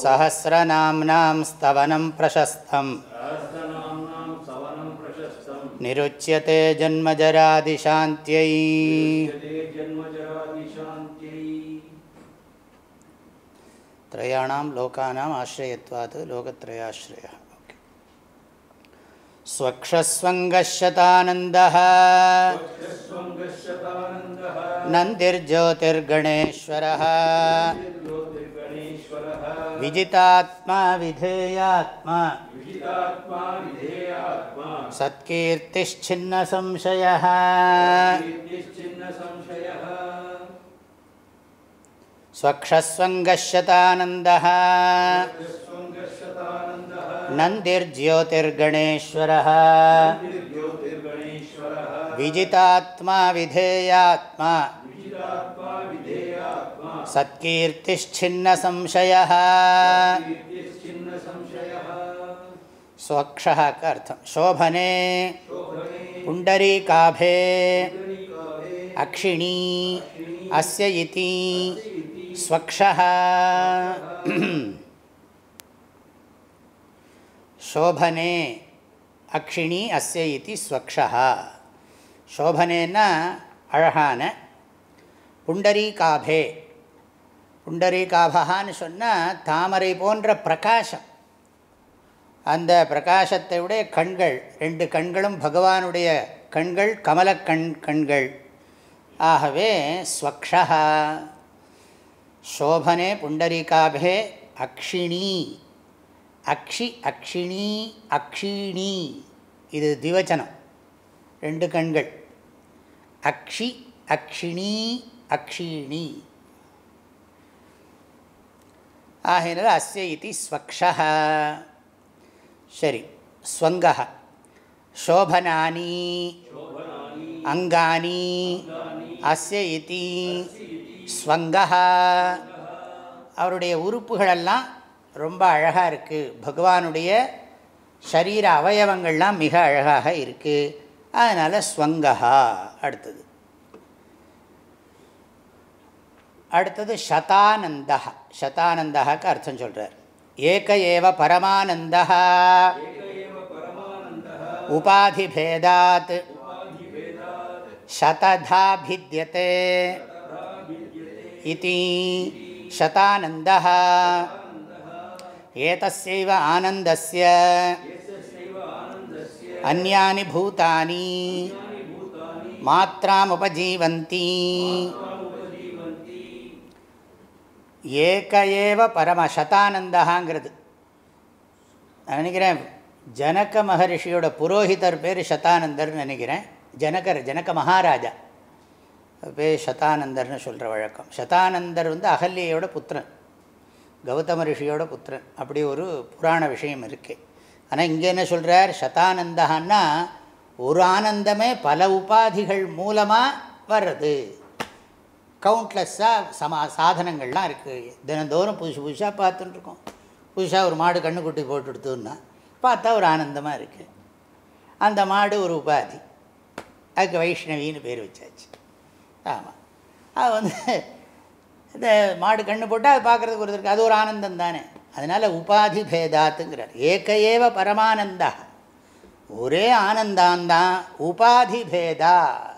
सहस्रनाम्नां स्तवनं प्रशस्तम् निरुच्यते जन्मजरादिशान्त्यै त्रयाणां लोकानाम् आश्रयत्वात् लोकत्रयाश्रयः स्वक्षस्वङ्गशतानन्दः नन्दिर्ज्योतिर्गणेश्वरः विजितात्मा विधेयात्मा सत्कीर्तिश्चिन्नसंशयः स्वक्षस्वङ्गशतानन्दः नन्दिर्ज्योतिर्गणेश्वरः विजितात्मा विधेयात्मा सत्कीर्तिश्छिन्न संशयः स्वक्षः का अर्थं शोभने। अक्षिणी। अस्य इति स्वक्षः। शोभने। अक्षिणी अस्य इति புண்டரீகாபே. புண்டரீகாபகான்னு சொன்னால் தாமரை போன்ற பிரகாசம். அந்த பிரகாசத்தை உடைய கண்கள் ரெண்டு கண்களும் பகவானுடைய கண்கள் கமலக்கண் கண்கள். ஆகவே ஸ்வக்ஷா சோபனே புண்டரீகாபே அக்ஷிணி. அக்ஷி அக்ஷிணி அக்ஷீணி. இது திவச்சனம். ரெண்டு கண்கள். அக்ஷி அக்ஷிணி அக்ஷீணி ஆகினால் அஸ்ய இது ஸ்வக்ஷா சரி ஸ்வங்கா சோபனானி அங்கானி அஸ்ய இதி ஸ்வங்கா அவருடைய உறுப்புகளெல்லாம் ரொம்ப அழகாக இருக்குது பகவானுடைய சரீர அவயவங்கள்லாம் மிக அழகாக இருக்குது அதனால் ஸ்வங்கா அடுத்தது. அடுத்தது சதானந்தா சதானந்தாக்கு அர்த்தம் சொல்கிறார் ஏக ஏவ பரமானந்தா உபாதிபேதாத் சததா भिद्यते इति शतानन्दः एतस्यैव आनन्दस्य अन्यानि भूतानि मात्रामुपजीवन्ति ஏக ஏவ பரம சதானந்தகாங்கிறது நான் நினைக்கிறேன் ஜனக மகரிஷியோட புரோஹிதர் பேர் சதானந்தர்னு நினைக்கிறேன். ஜனகர் ஜனக மகாராஜா. பேர் சதானந்தர்னு சொல்கிற வழக்கம். சதானந்தர் வந்து அகல்யோட புத்திரன். கௌதம ரிஷியோட புத்திரன். அப்படி ஒரு புராண விஷயம் இருக்குது ஆனால் இங்கே என்ன சொல்கிறார் சதானந்தகான்னா ஒரு ஆனந்தமே பல உபாதிகள் மூலமாக வர்றது. கவுண்ட்லெஸ்ஸாக சமா சாதனங்கள்லாம் இருக்குது தினந்தோறும் புதுசு புதுசாக பார்த்துட்டுருக்கோம். புதுசாக ஒரு மாடு கண்ணுக்குட்டி போட்டு எடுத்தோன்னா பார்த்தா ஒரு ஆனந்தமாக இருக்குது அந்த மாடு ஒரு உபாதி. அதுக்கு வைஷ்ணவின்னு பேர் வச்சாச்சு. ஆமாம் அது வந்து இந்த மாடு கண்ணு போட்டால் அது பார்க்குறதுக்கு ஒரு இருக்குது அது ஒரு ஆனந்தம் தானே. அதனால் உபாதி பேதாத்துங்கிறார். ஏக ஏவ பரமானந்தா. ஒரே ஆனந்தாந்தான் உபாதி பேதாத்.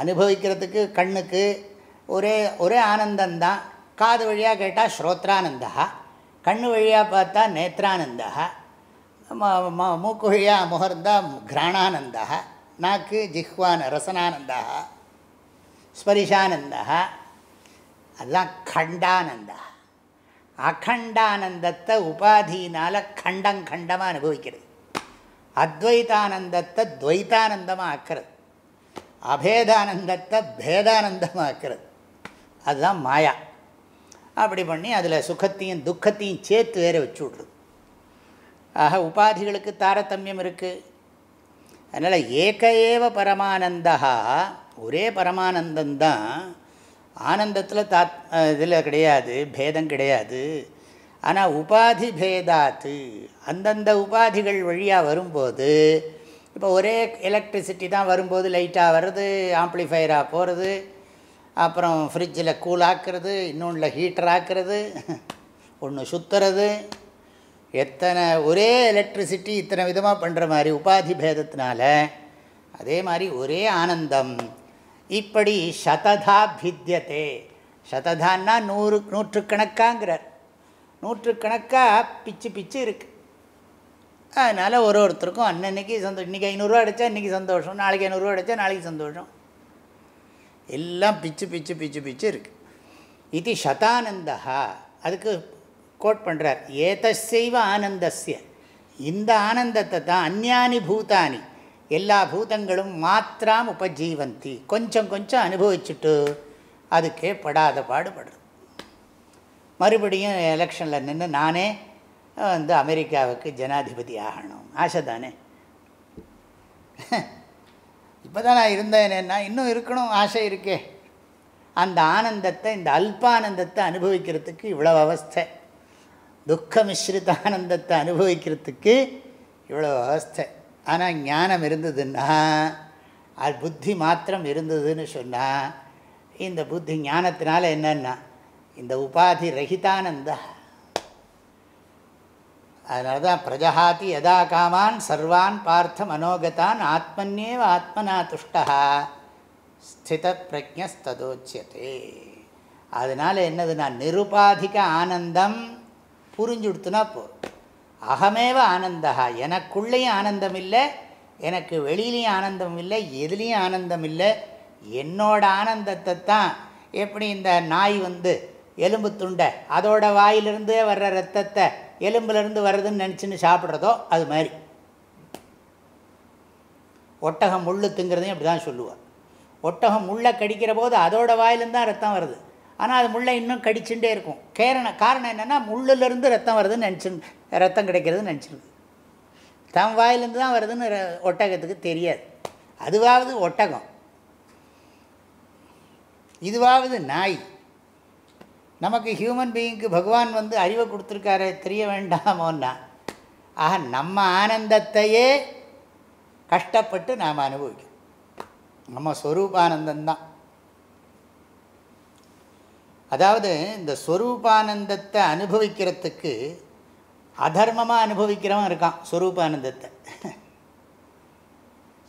அனுபவிக்கிறதுக்கு கண்ணுக்கு ஒரே ஒரே ஆனந்தந்தான் காது வழியாக கேட்டால் ஸ்ரோத்ரானந்தா. கண்ணு வழியாக பார்த்தா நேத்ரானந்தா. மூக்கு வழியாக முகர்ந்தா கிராணானந்தா. நாக்கு ஜிஹ்வான ரசனானந்தா. ஸ்பரிஷானந்தா. அதெல்லாம் கண்டானந்தா. அகண்டானந்தத்தை உபாதியினால் கண்டம் கண்டமாக அனுபவிக்கிறது. அத்வைதானந்தத்தை துவைத்தானந்தமாக ஆக்கிறது. அபேதானந்தத்தை பேதானந்தமாக ஆக்கிறது. அதுதான் மாயா. அப்படி பண்ணி அதில் சுகத்தையும் துக்கத்தையும் சேர்த்து வேற வச்சு விட்ருது ஆக உபாதிகளுக்கு தாரதமியம் இருக்குது அதனால் ஏக ஏவ பரமானந்தா ஒரே பரமானந்தந்தான். ஆனந்தத்தில் தாத் இதில் கிடையாது பேதம் கிடையாது. ஆனால் உபாதி பேதாத்து அந்தந்த உபாதிகள் வழியாக வரும்போது இப்போ ஒரே எலக்ட்ரிசிட்டி தான் வரும்போது லைட்டாக வர்றது ஆம்ப்ளிஃபையராக போகிறது அப்புறம் ஃப்ரிட்ஜில் கூல் ஆக்கிறது இன்னொன்றில் ஹீட்டர் ஆக்குறது ஒன்று சுற்றுறது எத்தனை ஒரே எலக்ட்ரிசிட்டி இத்தனை விதமாக பண்ணுற மாதிரி உபாதி பேதத்தினால அதே மாதிரி ஒரே ஆனந்தம். இப்படி சததா பித்தியதே. சததான்னா நூறு நூற்றுக்கணக்காங்கிறார். நூற்றுக்கணக்காக பிச்சு பிச்சு இருக்குது அதனால் ஒரு ஒருத்தருக்கும் அன்னன்னைக்கு சந்தோஷம் இன்றைக்கி ஐநூறுரூவா அடித்தா இன்றைக்கி சந்தோஷம் நாளைக்கு ஐநூறுரூவா அடித்தா நாளைக்கு சந்தோஷம். எல்லாம் பிச்சு பிச்சு பிச்சு பிச்சு இருக்குது இது சதானந்தா அதுக்கு கோட் பண்ணுறார் ஏதசைவ ஆனந்தஸ்ய. இந்த ஆனந்தத்தை தான் அந்யானி பூதானி. எல்லா பூதங்களும் மாத்திராம் உபஜீவந்தி. கொஞ்சம் கொஞ்சம் அனுபவிச்சுட்டு அதுக்கே படாத பாடுபடுறது. மறுபடியும் எலெக்ஷனில் நின்று நானே வந்து அமெரிக்காவுக்கு ஜனாதிபதி ஆகணும். ஆசை தானே? இப்போ தான் நான் இருந்தேனேன்னா இன்னும் இருக்கணும் ஆசை இருக்கே. அந்த ஆனந்தத்தை இந்த அல்பானந்தத்தை அனுபவிக்கிறதுக்கு இவ்வளோ அவஸ்தை. துக்க மிஸ்ரித ஆனந்தத்தை அனுபவிக்கிறதுக்கு இவ்வளோ அவஸ்தை. ஆனால் ஞானம் இருந்ததுன்னா அது புத்தி மாத்திரம் இருந்ததுன்னு சொன்னால் இந்த புத்தி ஞானத்தினால என்னென்னா இந்த உபாதி ரஹிதானந்தா. அதனால தான் பிரஜஹாதி யதா காமான் சர்வான் பார்த்த மனோகதான் ஆத்மன்யேவ ஆத்மனா துஷ்டா ஸ்தித பிரஜஸ்ததோச்சியதே அதனால் என்னது நான் நிருபாதிக ஆனந்தம் புரிஞ்சுடுத்துனா போ அகமேவ ஆனந்தா எனக்குள்ளேயும் ஆனந்தம் இல்லை எனக்கு வெளியிலையும் ஆனந்தம் இல்லை எதுலேயும் ஆனந்தம் இல்லை என்னோட ஆனந்தத்தை தான் எப்படி இந்த நாய் வந்து எலும்பு துண்டை அதோட வாயிலிருந்தே வர்ற ரத்தத்தை எலும்புலேருந்து வர்றதுன்னு நினச்சின்னு சாப்பிட்றதோ அது மாதிரி. ஒட்டகம் முள்ளு திங்கிறதையும் அப்படி தான் சொல்லுவாள் ஒட்டகம் முள்ளை கடிக்கிற போது அதோட வாயிலேருந்து தான் ரத்தம் வருது. ஆனால் அது முள்ளை இன்னும் கடிச்சுட்டே இருக்கும். கேரணம் காரணம் என்னென்னா முள்ளுலேருந்து ரத்தம் வருதுன்னு நினச்சி ரத்தம் கிடைக்கிறதுன்னு நினச்சிருக்கு தம் வாயிலேருந்து தான் வருதுன்னு ஒட்டகத்துக்கு தெரியாது. அதுவாவது ஒட்டகம். இதுவாவது நாய். நமக்கு ஹியூமன் பீயிங்க்கு பகவான் வந்து அறிவை கொடுத்துருக்காரு தெரிய வேண்டாமோன்னா. ஆக நம்ம ஆனந்தத்தையே கஷ்டப்பட்டு நாம் அனுபவிக்கும் நம்ம ஸ்வரூபானந்தந்தான். அதாவது இந்த ஸ்வரூபானந்தத்தை அனுபவிக்கிறதுக்கு அதர்மமாக அனுபவிக்கிறவன் இருக்கான் ஸ்வரூபானந்தத்தை.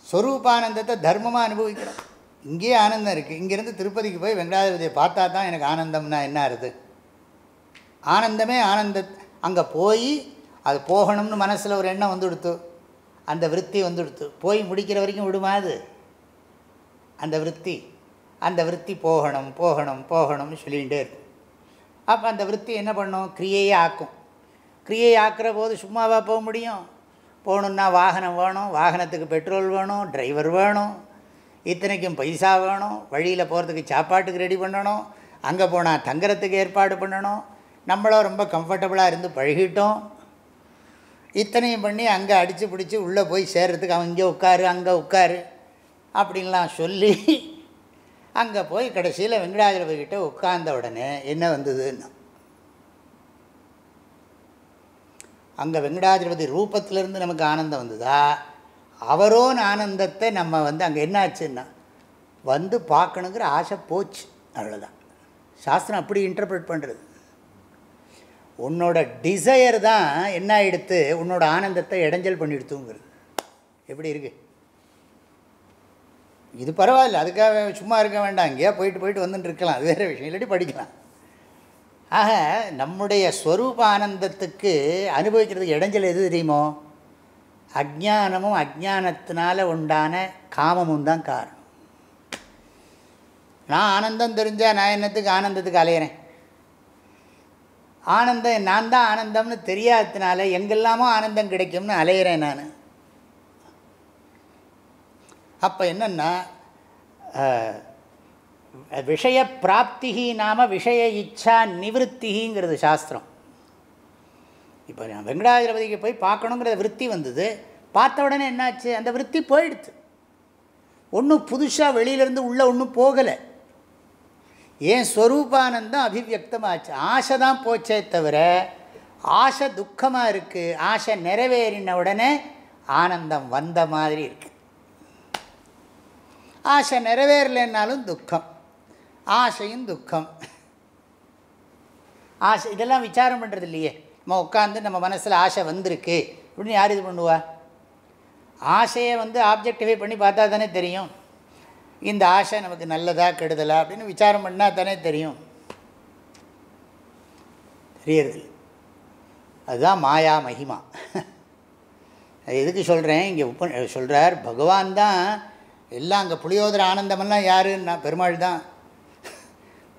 ஸ்வரூபானந்தத்தை தர்மமாக அனுபவிக்கிறான். இங்கேயே ஆனந்தம் இருக்குது இங்கேருந்து திருப்பதிக்கு போய் வெங்கடாதிபதியை பார்த்தா தான் எனக்கு ஆனந்தம்னா என்ன ஆறுது? ஆனந்தமே ஆனந்த அங்கே போய் அது போகணும்னு மனசில் ஒரு எண்ணம் வந்துடுத்து. அந்த விற்பி வந்துடுத்து. போய் முடிக்கிற வரைக்கும் விடுமா அது? அந்த விற்பி அந்த விற்பி போகணும் போகணும் போகணும்னு சொல்லிகிட்டே இருக்கும் அப்போ அந்த விற்பி என்ன பண்ணும்? கிரியையே ஆக்கும். கிரியை ஆக்கிற போது சும்மாவாக போக முடியும்? போகணுன்னா வாகனம் வேணும் வாகனத்துக்கு பெட்ரோல் வேணும் டிரைவர் வேணும். இத்தனைக்கும் பைசா வேணும் வழியில் போகிறதுக்கு சாப்பாட்டுக்கு ரெடி பண்ணணும் அங்கே போனால் தங்குறதுக்கு ஏற்பாடு பண்ணணும். நம்மளும் ரொம்ப கம்ஃபர்டபுளாக இருந்து பழகிட்டோம். இத்தனையும் பண்ணி அங்கே அடித்து பிடிச்சி உள்ளே போய் சேர்கிறதுக்கு அவன் இங்கே உட்காரு அங்கே உட்காரு அப்படின்லாம் சொல்லி அங்கே போய் கடைசியில் வெங்கடாஜலபதிக்கிட்ட உட்கார்ந்த உடனே என்ன வந்ததுன்னு அங்கே வெங்கடாஜலபதி ரூபத்திலிருந்து நமக்கு ஆனந்தம் வந்ததா? அவரோன் ஆனந்தத்தை நம்ம வந்து அங்கே என்னாச்சுன்னா வந்து பார்க்கணுங்கிற ஆசை போச்சு. அவ்வளோதான் சாஸ்திரம் அப்படி இன்டர்பிரட் பண்ணுறது உன்னோட டிசையர் தான் என்ன ஆகிடுத்து உன்னோட ஆனந்தத்தை இடைஞ்சல் பண்ணிடுத்துங்கிறது. எப்படி இருக்கு? இது பரவாயில்ல அதுக்காக சும்மா இருக்க வேண்டாம். இங்கேயா போயிட்டு போயிட்டு வந்துட்டு இருக்கலாம். அது வேறு விஷயம். இல்லாட்டி படிக்கலாம். ஆக நம்முடைய ஸ்வரூப ஆனந்தத்துக்கு அனுபவிக்கிறதுக்கு இடைஞ்சல் எது தெரியுமோ? அஜானமும் அஜானத்தினால உண்டான காமமும் தான் காரணம். நான் ஆனந்தம் தெரிஞ்சால் நான் என்னத்துக்கு ஆனந்தத்துக்கு அலையிறேன்? ஆனந்தம் நான் தான் ஆனந்தம்னு தெரியாததுனால எங்கெல்லாமோ ஆனந்தம் கிடைக்கும்னு அலையிறேன் நான். அப்போ என்னென்னா விஷய பிராப்திகி நாம விஷய இச்சா நிவத்திங்கிறது சாஸ்திரம். இப்போ நான் வெங்கடாஜலபதிக்கு போய் பார்க்கணுங்கிற விற்பி வந்தது. பார்த்த உடனே என்னாச்சு? அந்த விற்பி போயிடுது ஒன்றும் புதுசாக வெளியிலேருந்து உள்ளே ஒன்றும் போகலை. ஏன் ஸ்வரூபானந்தம் அபிவியக்தமாச்சு. ஆசை தான் போச்சே தவிர ஆசை துக்கமாக இருக்குது ஆசை நிறைவேறின உடனே ஆனந்தம் வந்த மாதிரி இருக்குது ஆசை நிறைவேறலைன்னாலும் துக்கம். ஆசையும் துக்கம். ஆசை இதெல்லாம் விசாரம் பண்ணுறது இல்லையே நம்ம உட்காந்து நம்ம மனசில் ஆசை வந்திருக்கு. அப்படின்னு யார் இது பண்ணுவா? ஆசையை வந்து ஆப்ஜெக்டிஃபை பண்ணி பார்த்தா தானே தெரியும். இந்த ஆசை நமக்கு நல்லதா கெடுதலா அப்படின்னு விசாரம் பண்ணால் தானே தெரியும். தெரியறது அதுதான் மாயா மகிமா. அது எதுக்கு சொல்கிறேன் இங்கே உப்ப சொல்கிறார் பகவான் தான் எல்லாம் அங்கே புளியோதர ஆனந்தமெல்லாம் யாருன்னா? பெருமாள் தான்.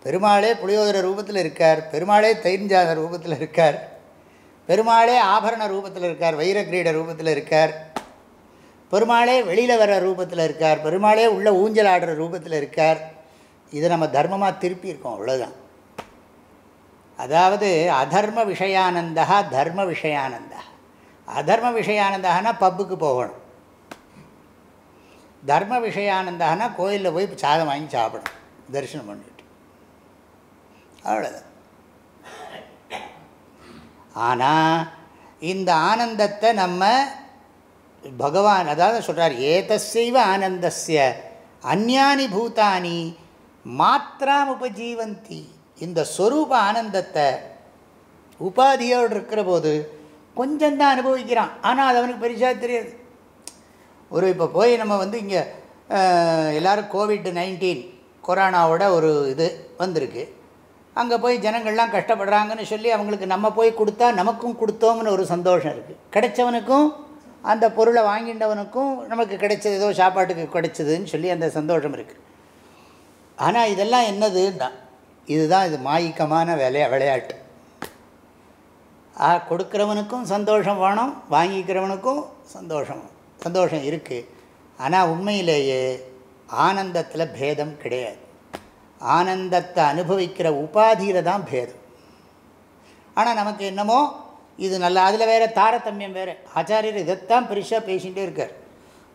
பெருமாளே புளியோதர ரூபத்தில் இருக்கார். பெருமாளே தயிர்ஞ்சாத ரூபத்தில் இருக்கார். பெருமாளே ஆபரண ரூபத்தில் இருக்கார் வைரக்கிரீட ரூபத்தில் இருக்கார். பெருமாளே வெளியில் வர ரூபத்தில் இருக்கார். பெருமாளே உள்ள ஊஞ்சல் ஆடுற ரூபத்தில் இருக்கார். இதை நம்ம தர்மமாக திருப்பி இருக்கோம் அவ்வளோதான் அதாவது அதர்ம விஷயானந்தா தர்ம விஷயானந்தா அதர்ம விஷயானந்தானா பப்புக்கு போகணும். தர்ம விஷயானந்தானா கோயிலில் போய் சாதம் வாங்கி சாப்பிடணும் தரிசனம் பண்ணிட்டு. அவ்வளோதான் ஆனால் இந்த ஆனந்தத்தை நம்ம பகவான் அதாவது சொல்கிறார் ஏதசைவ ஆனந்தஸ்ய அந்யானி பூதானி மாத்திராம் உபஜீவந்தி இந்த ஸ்வரூப ஆனந்தத்தை உபாதியோடு இருக்கிற போது கொஞ்சம்தான் அனுபவிக்கிறான். ஆனால் அது அவனுக்கு பெருசாக தெரியாது. ஒரு இப்போ போய் நம்ம வந்து இங்கே எல்லோரும் கோவிட் நைன்டீன் கொரோனாவோட ஒரு இது வந்திருக்கு. அங்கே போய் ஜனங்கள்லாம் கஷ்டப்படுறாங்கன்னு சொல்லி அவங்களுக்கு நம்ம போய் கொடுத்தா நமக்கும் கொடுத்தோம்னு ஒரு சந்தோஷம் இருக்குது கிடைச்சவனுக்கும் அந்த பொருளை வாங்கிட்டவனுக்கும் நமக்கு கிடைச்சது ஏதோ சாப்பாட்டுக்கு கிடைச்சதுன்னு சொல்லி அந்த சந்தோஷம் இருக்குது ஆனால் இதெல்லாம் என்னதுன்னா இதுதான் இது மாயிக்கமான விளையா விளையாட்டு. ஆ கொடுக்குறவனுக்கும் சந்தோஷம் வேணும் வாங்கிக்கிறவனுக்கும் சந்தோஷம் சந்தோஷம் இருக்குது ஆனால் உண்மையிலேயே ஆனந்தத்தில் பேதம் கிடையாது. ஆனந்தத்தை அனுபவிக்கிற உபாதியில் தான் பேதம் ஆனால் நமக்கு என்னமோ இது நல்லா அதில் வேறு தாரதமியம் வேறு. ஆச்சாரியர் இதைத்தான் பெருசாக பேசிகிட்டே இருக்கார்.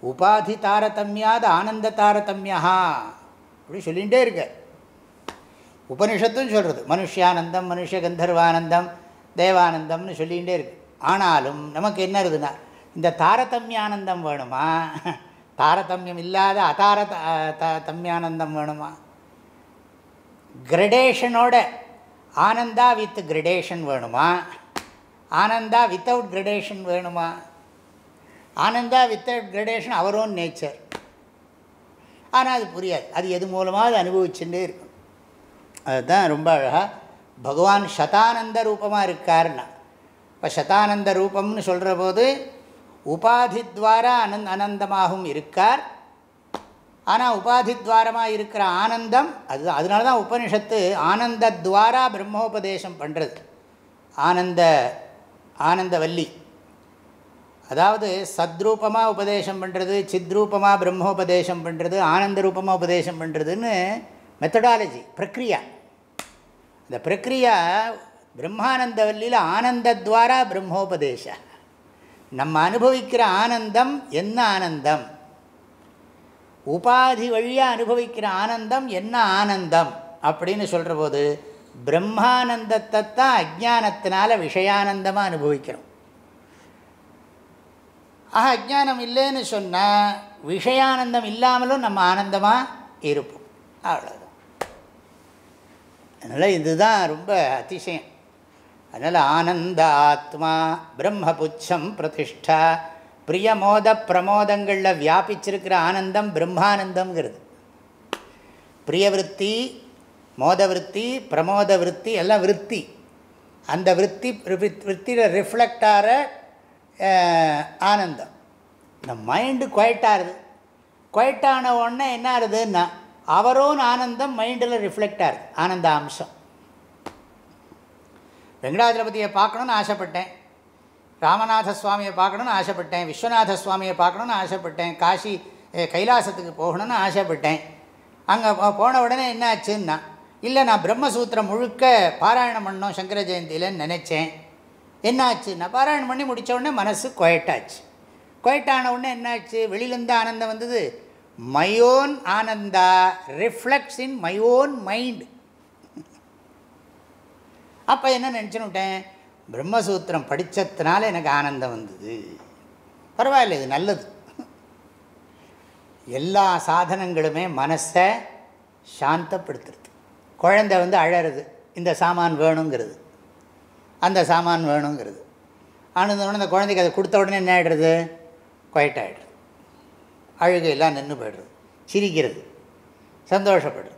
உபாதி தாரதமியாத ஆனந்த தாரதமியா அப்படி சொல்லிகிட்டே இருக்கார். உபனிஷத்தும் சொல்கிறது மனுஷியானந்தம் மனுஷ கந்தர்வானந்தம் தேவானந்தம்னு சொல்லிகிட்டே இருக்கு. ஆனாலும் நமக்கு என்ன இருக்குதுன்னா இந்த தாரதமியானந்தம் வேணுமா? தாரதமியம் இல்லாத அதார தம்யானந்தம் வேணுமா? கிரடேஷனோட ஆனந்தா வித் கிரடேஷன் வேணுமா? ஆனந்தா வித்தவுட் கிரடேஷன் வேணுமா? Ananda without gradation our own nature ஆனால் அது புரியாது. அது எது மூலமாக அது அனுபவிச்சுட்டே இருக்கும். அதுதான் ரொம்ப அழகாக பகவான் சதானந்த ரூபமாக இருக்காருன்னா. இப்போ சதானந்த ரூபம்னு சொல்கிற போது உபாதி துவாரா அனந்த் அனந்தமாகவும் இருக்கார். ஆனால் உபாதி துவாரமாக இருக்கிற ஆனந்தம் அது அதனால தான் உபனிஷத்து ஆனந்த துவாரா பிரம்மோபதேசம் பண்ணுறது ஆனந்த ஆனந்தவல்லி. அதாவது சத்ரூபமாக உபதேசம் பண்ணுறது சித்ரூபமாக பிரம்மோபதேசம் பண்ணுறது ஆனந்த ரூபமாக உபதேசம் பண்ணுறதுன்னு மெத்தடாலஜி பிரக்ரியா. இந்த பிரக்ரியா பிரம்மானந்தவல்லியில் ஆனந்தத்வாரா பிரம்மோபதேச. நம்ம அனுபவிக்கிற ஆனந்தம் என்ன ஆனந்தம்? உபாதி வழியாக அனுபவிக்கிற ஆனந்தம் என்ன ஆனந்தம் அப்படின்னு சொல்கிற போது பிரம்மானந்தத்தை தான் அஜானத்தினால விஷயானந்தமாக அனுபவிக்கிறோம் ஆக அஜானம் இல்லைன்னு சொன்னால் விஷயானந்தம் இல்லாமலும் நம்ம ஆனந்தமாக இருப்போம். அவ்வளோதான் அதனால் இதுதான் ரொம்ப அதிசயம். அதனால் ஆனந்த ஆத்மா பிரம்மபுச்சம் பிரதிஷ்டா பிரியமோத பிரமோதங்களில் வியாபிச்சிருக்கிற ஆனந்தம் பிரம்மானந்தம்ங்கிறது. பிரியவருத்தி மோத விற்பி பிரமோத விற்பி எல்லாம் விற்பி அந்த விற்பி விற்பியில் ரிஃப்ளெக்ட் ஆகிற ஆனந்தம். இந்த மைண்டு குவைட்டாகுது குவைட்டான உடனே என்ன ஆகுதுன்னா அவரோன் ஆனந்தம் மைண்டில் ரிஃப்ளெக்ட் ஆகுது ஆனந்த அம்சம் வெங்கடாஜலபதியை பார்க்கணுன்னு ஆசைப்பட்டேன். ராமநாத சுவாமியை பார்க்கணுன்னு ஆசைப்பட்டேன் விஸ்வநாத சுவாமியை பார்க்கணுன்னு ஆசைப்பட்டேன் காசி கைலாசத்துக்கு போகணும்னு ஆசைப்பட்டேன். அங்கே போன உடனே என்ன ஆச்சுன்னா இல்லை நான் பிரம்மசூத்திரம் முழுக்க பாராயணம் பண்ணோம் சங்கர ஜெயந்தியிலன்னு நினச்சேன். என்ன ஆச்சுன்னா பாராயணம் பண்ணி முடித்த உடனே மனசு கொயட்டாச்சு. கொயட்டான உடனே என்னாச்சு? வெளியிலேருந்து ஆனந்தம் வந்தது. My own Ananda reflects in my own mind அப்போ என்ன நினச்சுன்னுட்டேன் பிரம்மசூத்திரம் படித்ததுனால எனக்கு ஆனந்தம் வந்தது. பரவாயில்ல இது நல்லது. எல்லா சாதனங்களுமே மனசை சாந்தப்படுத்துறது. குழந்தை வந்து அழறது இந்த சாமான் வேணுங்கிறது. அந்த சாமான் வேணுங்கிறது. ஆனந்தோடனே அந்த குழந்தைக்கு அதை கொடுத்த உடனே என்ன ஆகிடுறது குவைட் ஆகிடுறது அழுகையெல்லாம் நின்று போயிடுறது. சிரிக்கிறது. சந்தோஷப்படுறது.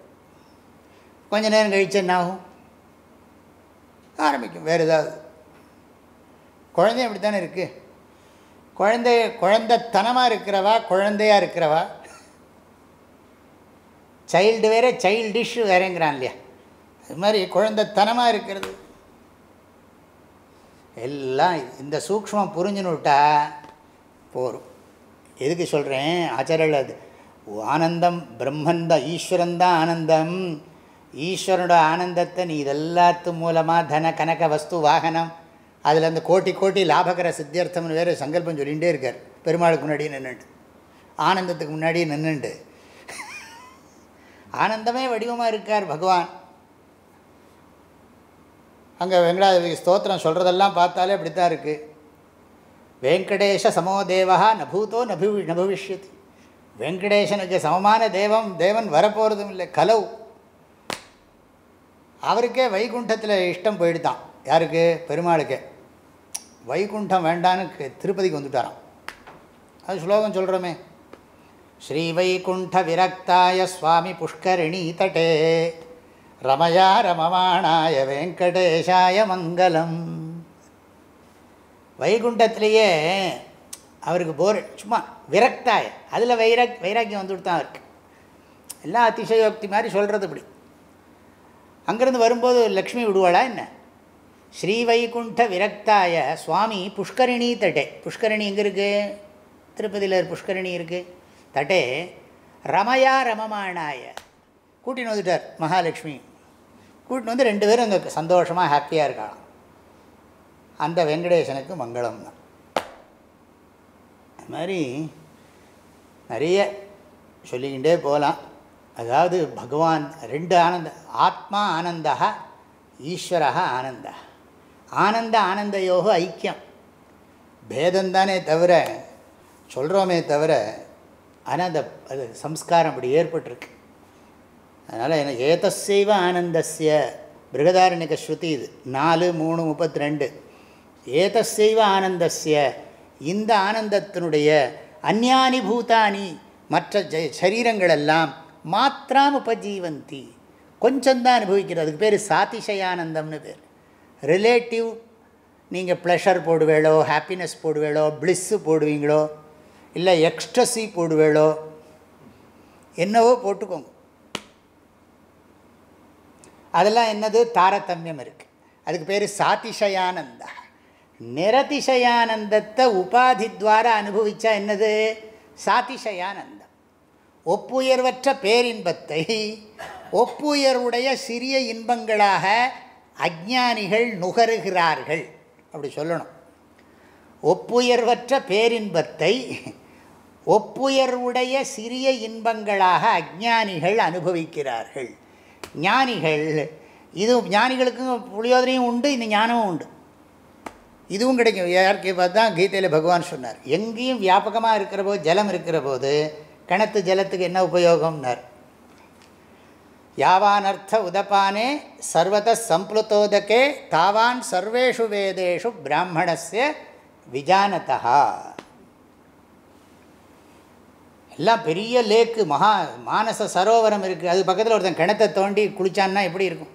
கொஞ்ச நேரம் கழித்து என்ன ஆகும்? ஆரம்பிக்கும். வேறு ஏதாவது குழந்தை அப்படி தானே இருக்குது குழந்தை குழந்தைத்தனமாக இருக்கிறவா குழந்தையாக இருக்கிறவா? சைல்டு வேறு டிஷ்ஷு வேறேங்கிறான் இல்லையா? அது மாதிரி குழந்தைத்தனமாக இருக்கிறது. எல்லாம் இந்த சூக்மம் புரிஞ்சுன்னு விட்டா போகும் எதுக்கு சொல்கிறேன் ஆச்சாரியல் அது ஆனந்தம் ஈஸ்வரன் ஈஸ்வரந்தான் ஆனந்தம். ஈஸ்வரனோட ஆனந்தத்தை நீ இதெல்லாத்து மூலமாக தன கனக வஸ்து வாகனம் அதில் அந்த கோட்டி கோட்டி லாபகர சித்தியர்த்தம்னு வேறு சங்கல்பம் சொல்லிகிட்டே இருக்கார். பெருமாளுக்கு முன்னாடி நின்றுண்டு ஆனந்தத்துக்கு முன்னாடி நின்றுண்டு ஆனந்தமே வடிவமாக இருக்கார் பகவான். அங்கே வெங்கடாதேவி ஸ்தோத்திரம் சொல்கிறதெல்லாம் பார்த்தாலே அப்படி தான் இருக்குது வெங்கடேஷ சமோ தேவா நபூத்தோ நபு நபவிஷ்யத்து வெங்கடேஷனுக்கு சமமான தேவம் தேவன் வரப்போகிறதும் இல்லை கலவு. அவருக்கே வைகுண்டத்தில் இஷ்டம் போயிடுதான். யாருக்கு? பெருமாளுக்கே. வைகுண்டம் வேண்டான்னு திருப்பதிக்கு வந்துட்டாராம். அது ஸ்லோகம் சொல்கிறோமே ஸ்ரீ வைகுண்ட விரக்தாய சுவாமி புஷ்கரிணி தட்டே. ரமயா ரமமானாய வெங்கடேஷாய மங்களம். வைகுண்டத்திலேயே அவருக்கு போர் சும்மா விரக்தாய. அதில் வைரக் வைராக்கியம் வந்துவிட்டு தான் அவருக்கு எல்லாம் அதிசயோக்தி மாதிரி சொல்கிறது இப்படி. அங்கேருந்து வரும்போது லக்ஷ்மி விடுவாளா என்ன? ஸ்ரீவைகுண்ட விரக்தாய சுவாமி புஷ்கரிணி தட்டே. புஷ்கரிணி எங்கே இருக்குது திருப்பதியில் புஷ்கரிணி இருக்குது தட்டே ரமயா ரமமானாய. கூட்டின்னு வந்துட்டார் மகாலட்சுமி. கூட்டின்னு வந்து ரெண்டு பேரும் அங்கே சந்தோஷமாக ஹாப்பியாக இருக்கலாம் அந்த வெங்கடேசனுக்கு மங்களம் தான் அது மாதிரி நிறைய சொல்லிக்கிட்டே போகலாம். அதாவது பகவான் ரெண்டு ஆனந்த ஆத்மா ஆனந்தா ஈஸ்வரா ஆனந்தா ஆனந்த ஆனந்தயோக ஐக்கியம். பேதந்தானே தவிர சொல்கிறோமே தவிர ஆனால் அந்த அது சம்ஸ்காரம் அப்படி ஏற்பட்டிருக்கு. அதனால் எனக்கு ஏதசைவ ஆனந்தஸ்ய பிருகதாரண்யக ஸ்ருதி இது. நாலு மூணு முப்பத்தி ரெண்டு ஏதசைவ ஆனந்தஸ்ய இந்த ஆனந்தத்தினுடைய அந்யானி பூதானி மற்ற ஜ சரீரங்களெல்லாம் மாத்திராம் உபஜீவந்தி கொஞ்சம்தான் அனுபவிக்கிறது. அதுக்கு பேர் சாதிசயானந்தம்னு பேர். ரிலேட்டிவ் நீங்கள் ப்ளஷர் போடுவேளோ ஹாப்பினஸ் போடுவேளோ ப்ளிஸ்ஸு போடுவீங்களோ இல்லை எக்ஸ்ட்ரஸி போடுவேளோ என்னவோ போட்டுக்கோங்க. அதெல்லாம் என்னது? தாரதமியம் இருக்குது அதுக்கு பேர் சாதிசயானந்தா. நிரதிஷயானந்தத்தை உபாதி துவாரா அனுபவித்தா என்னது? சாதிஷயானந்தம் ஒப்புயர்வற்ற பேரின்பத்தை ஒப்புயர்வுடைய சிறிய இன்பங்களாக அஜானிகள் நுகருகிறார்கள். அப்படி சொல்லணும். ஒப்புயர்வற்ற பேரின்பத்தை ஒப்புயர்வுடைய சிறிய இன்பங்களாக அஜானிகள் அனுபவிக்கிறார்கள். ஞானிகள் இது ஞானிகளுக்கும் புளியோதரையும் உண்டு இந்த ஞானமும் உண்டு. இதுவும் கிடைக்கும். யாருக்கு பார்த்தா கீதையில் பகவான் சொன்னார். எங்கேயும் வியாபகமாக இருக்கிற போது ஜலம் இருக்கிற போது கிணத்து ஜலத்துக்கு என்ன உபயோகம்னார்? யாவானர்த்த உதபானே உதப்பானே சர்வத சம்ப்ளுதோதகே தாவான் சர்வேஷு வேதேஷு பிராமணஸ்ய விஜானதா எல்லாம் பெரிய லேக்கு மகா மானச சரோவரம் இருக்குது அது பக்கத்தில் ஒருத்தன் கிணத்தை தோண்டி குளிச்சான்னா எப்படி இருக்கும்?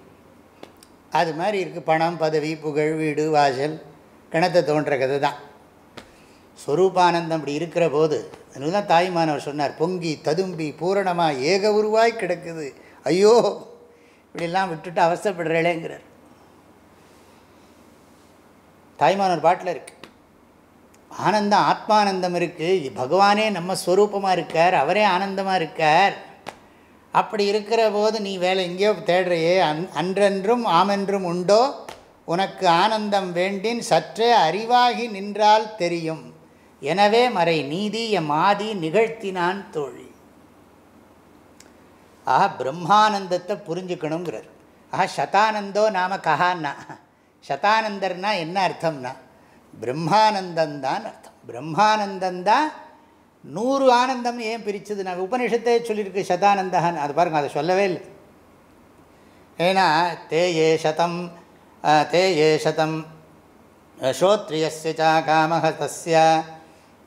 அது மாதிரி இருக்குது பணம் பதவி புகழ் வீடு வாசல். கிணத்தை தோன்ற கதை தான். ஸ்வரூபானந்தம் அப்படி இருக்கிற போது அதுதான் தாய்மானவர் சொன்னார் பொங்கி ததும்பி பூரணமாக ஏக உருவாய் கிடக்குது. ஐயோ இப்படிலாம் விட்டுட்டு அவசப்படுறேங்கிறார் தாய்மானவர் பாட்டில் இருக்கு. ஆனந்தம் ஆத்மானந்தம் இருக்குது பகவானே நம்ம ஸ்வரூபமாக இருக்கார் அவரே ஆனந்தமாக இருக்கார். அப்படி இருக்கிற போது நீ வேலை எங்கேயோ தேடுறையே அன் அன்றென்றும் ஆமென்றும் உண்டோ? உனக்கு ஆனந்தம் வேண்டின் சற்றே அறிவாகி நின்றால் தெரியும். எனவே மறை நீதி எம் ஆதி நிகழ்த்தினான் தோழி. ஆஹா பிரம்மானந்தத்தை புரிஞ்சுக்கணுங்கிறார் ஆஹா சதானந்தோ நாம கஹான்னா. சதானந்தர்னா என்ன அர்த்தம்னா பிரம்மானந்தந்தான் அர்த்தம். பிரம்மானந்தந்தான் நூறு ஆனந்தம் ஏன் பிரிச்சது? நான் உபனிஷத்தே சொல்லியிருக்கு சதானந்தான்னு அது பாருங்கள் அதை சொல்லவே இல்லை. ஏன்னா தே ஏ சதம் தே ஏ சதம் ஸ்ரோத்ரியஸ்ய ச காமஹ தஸ்ய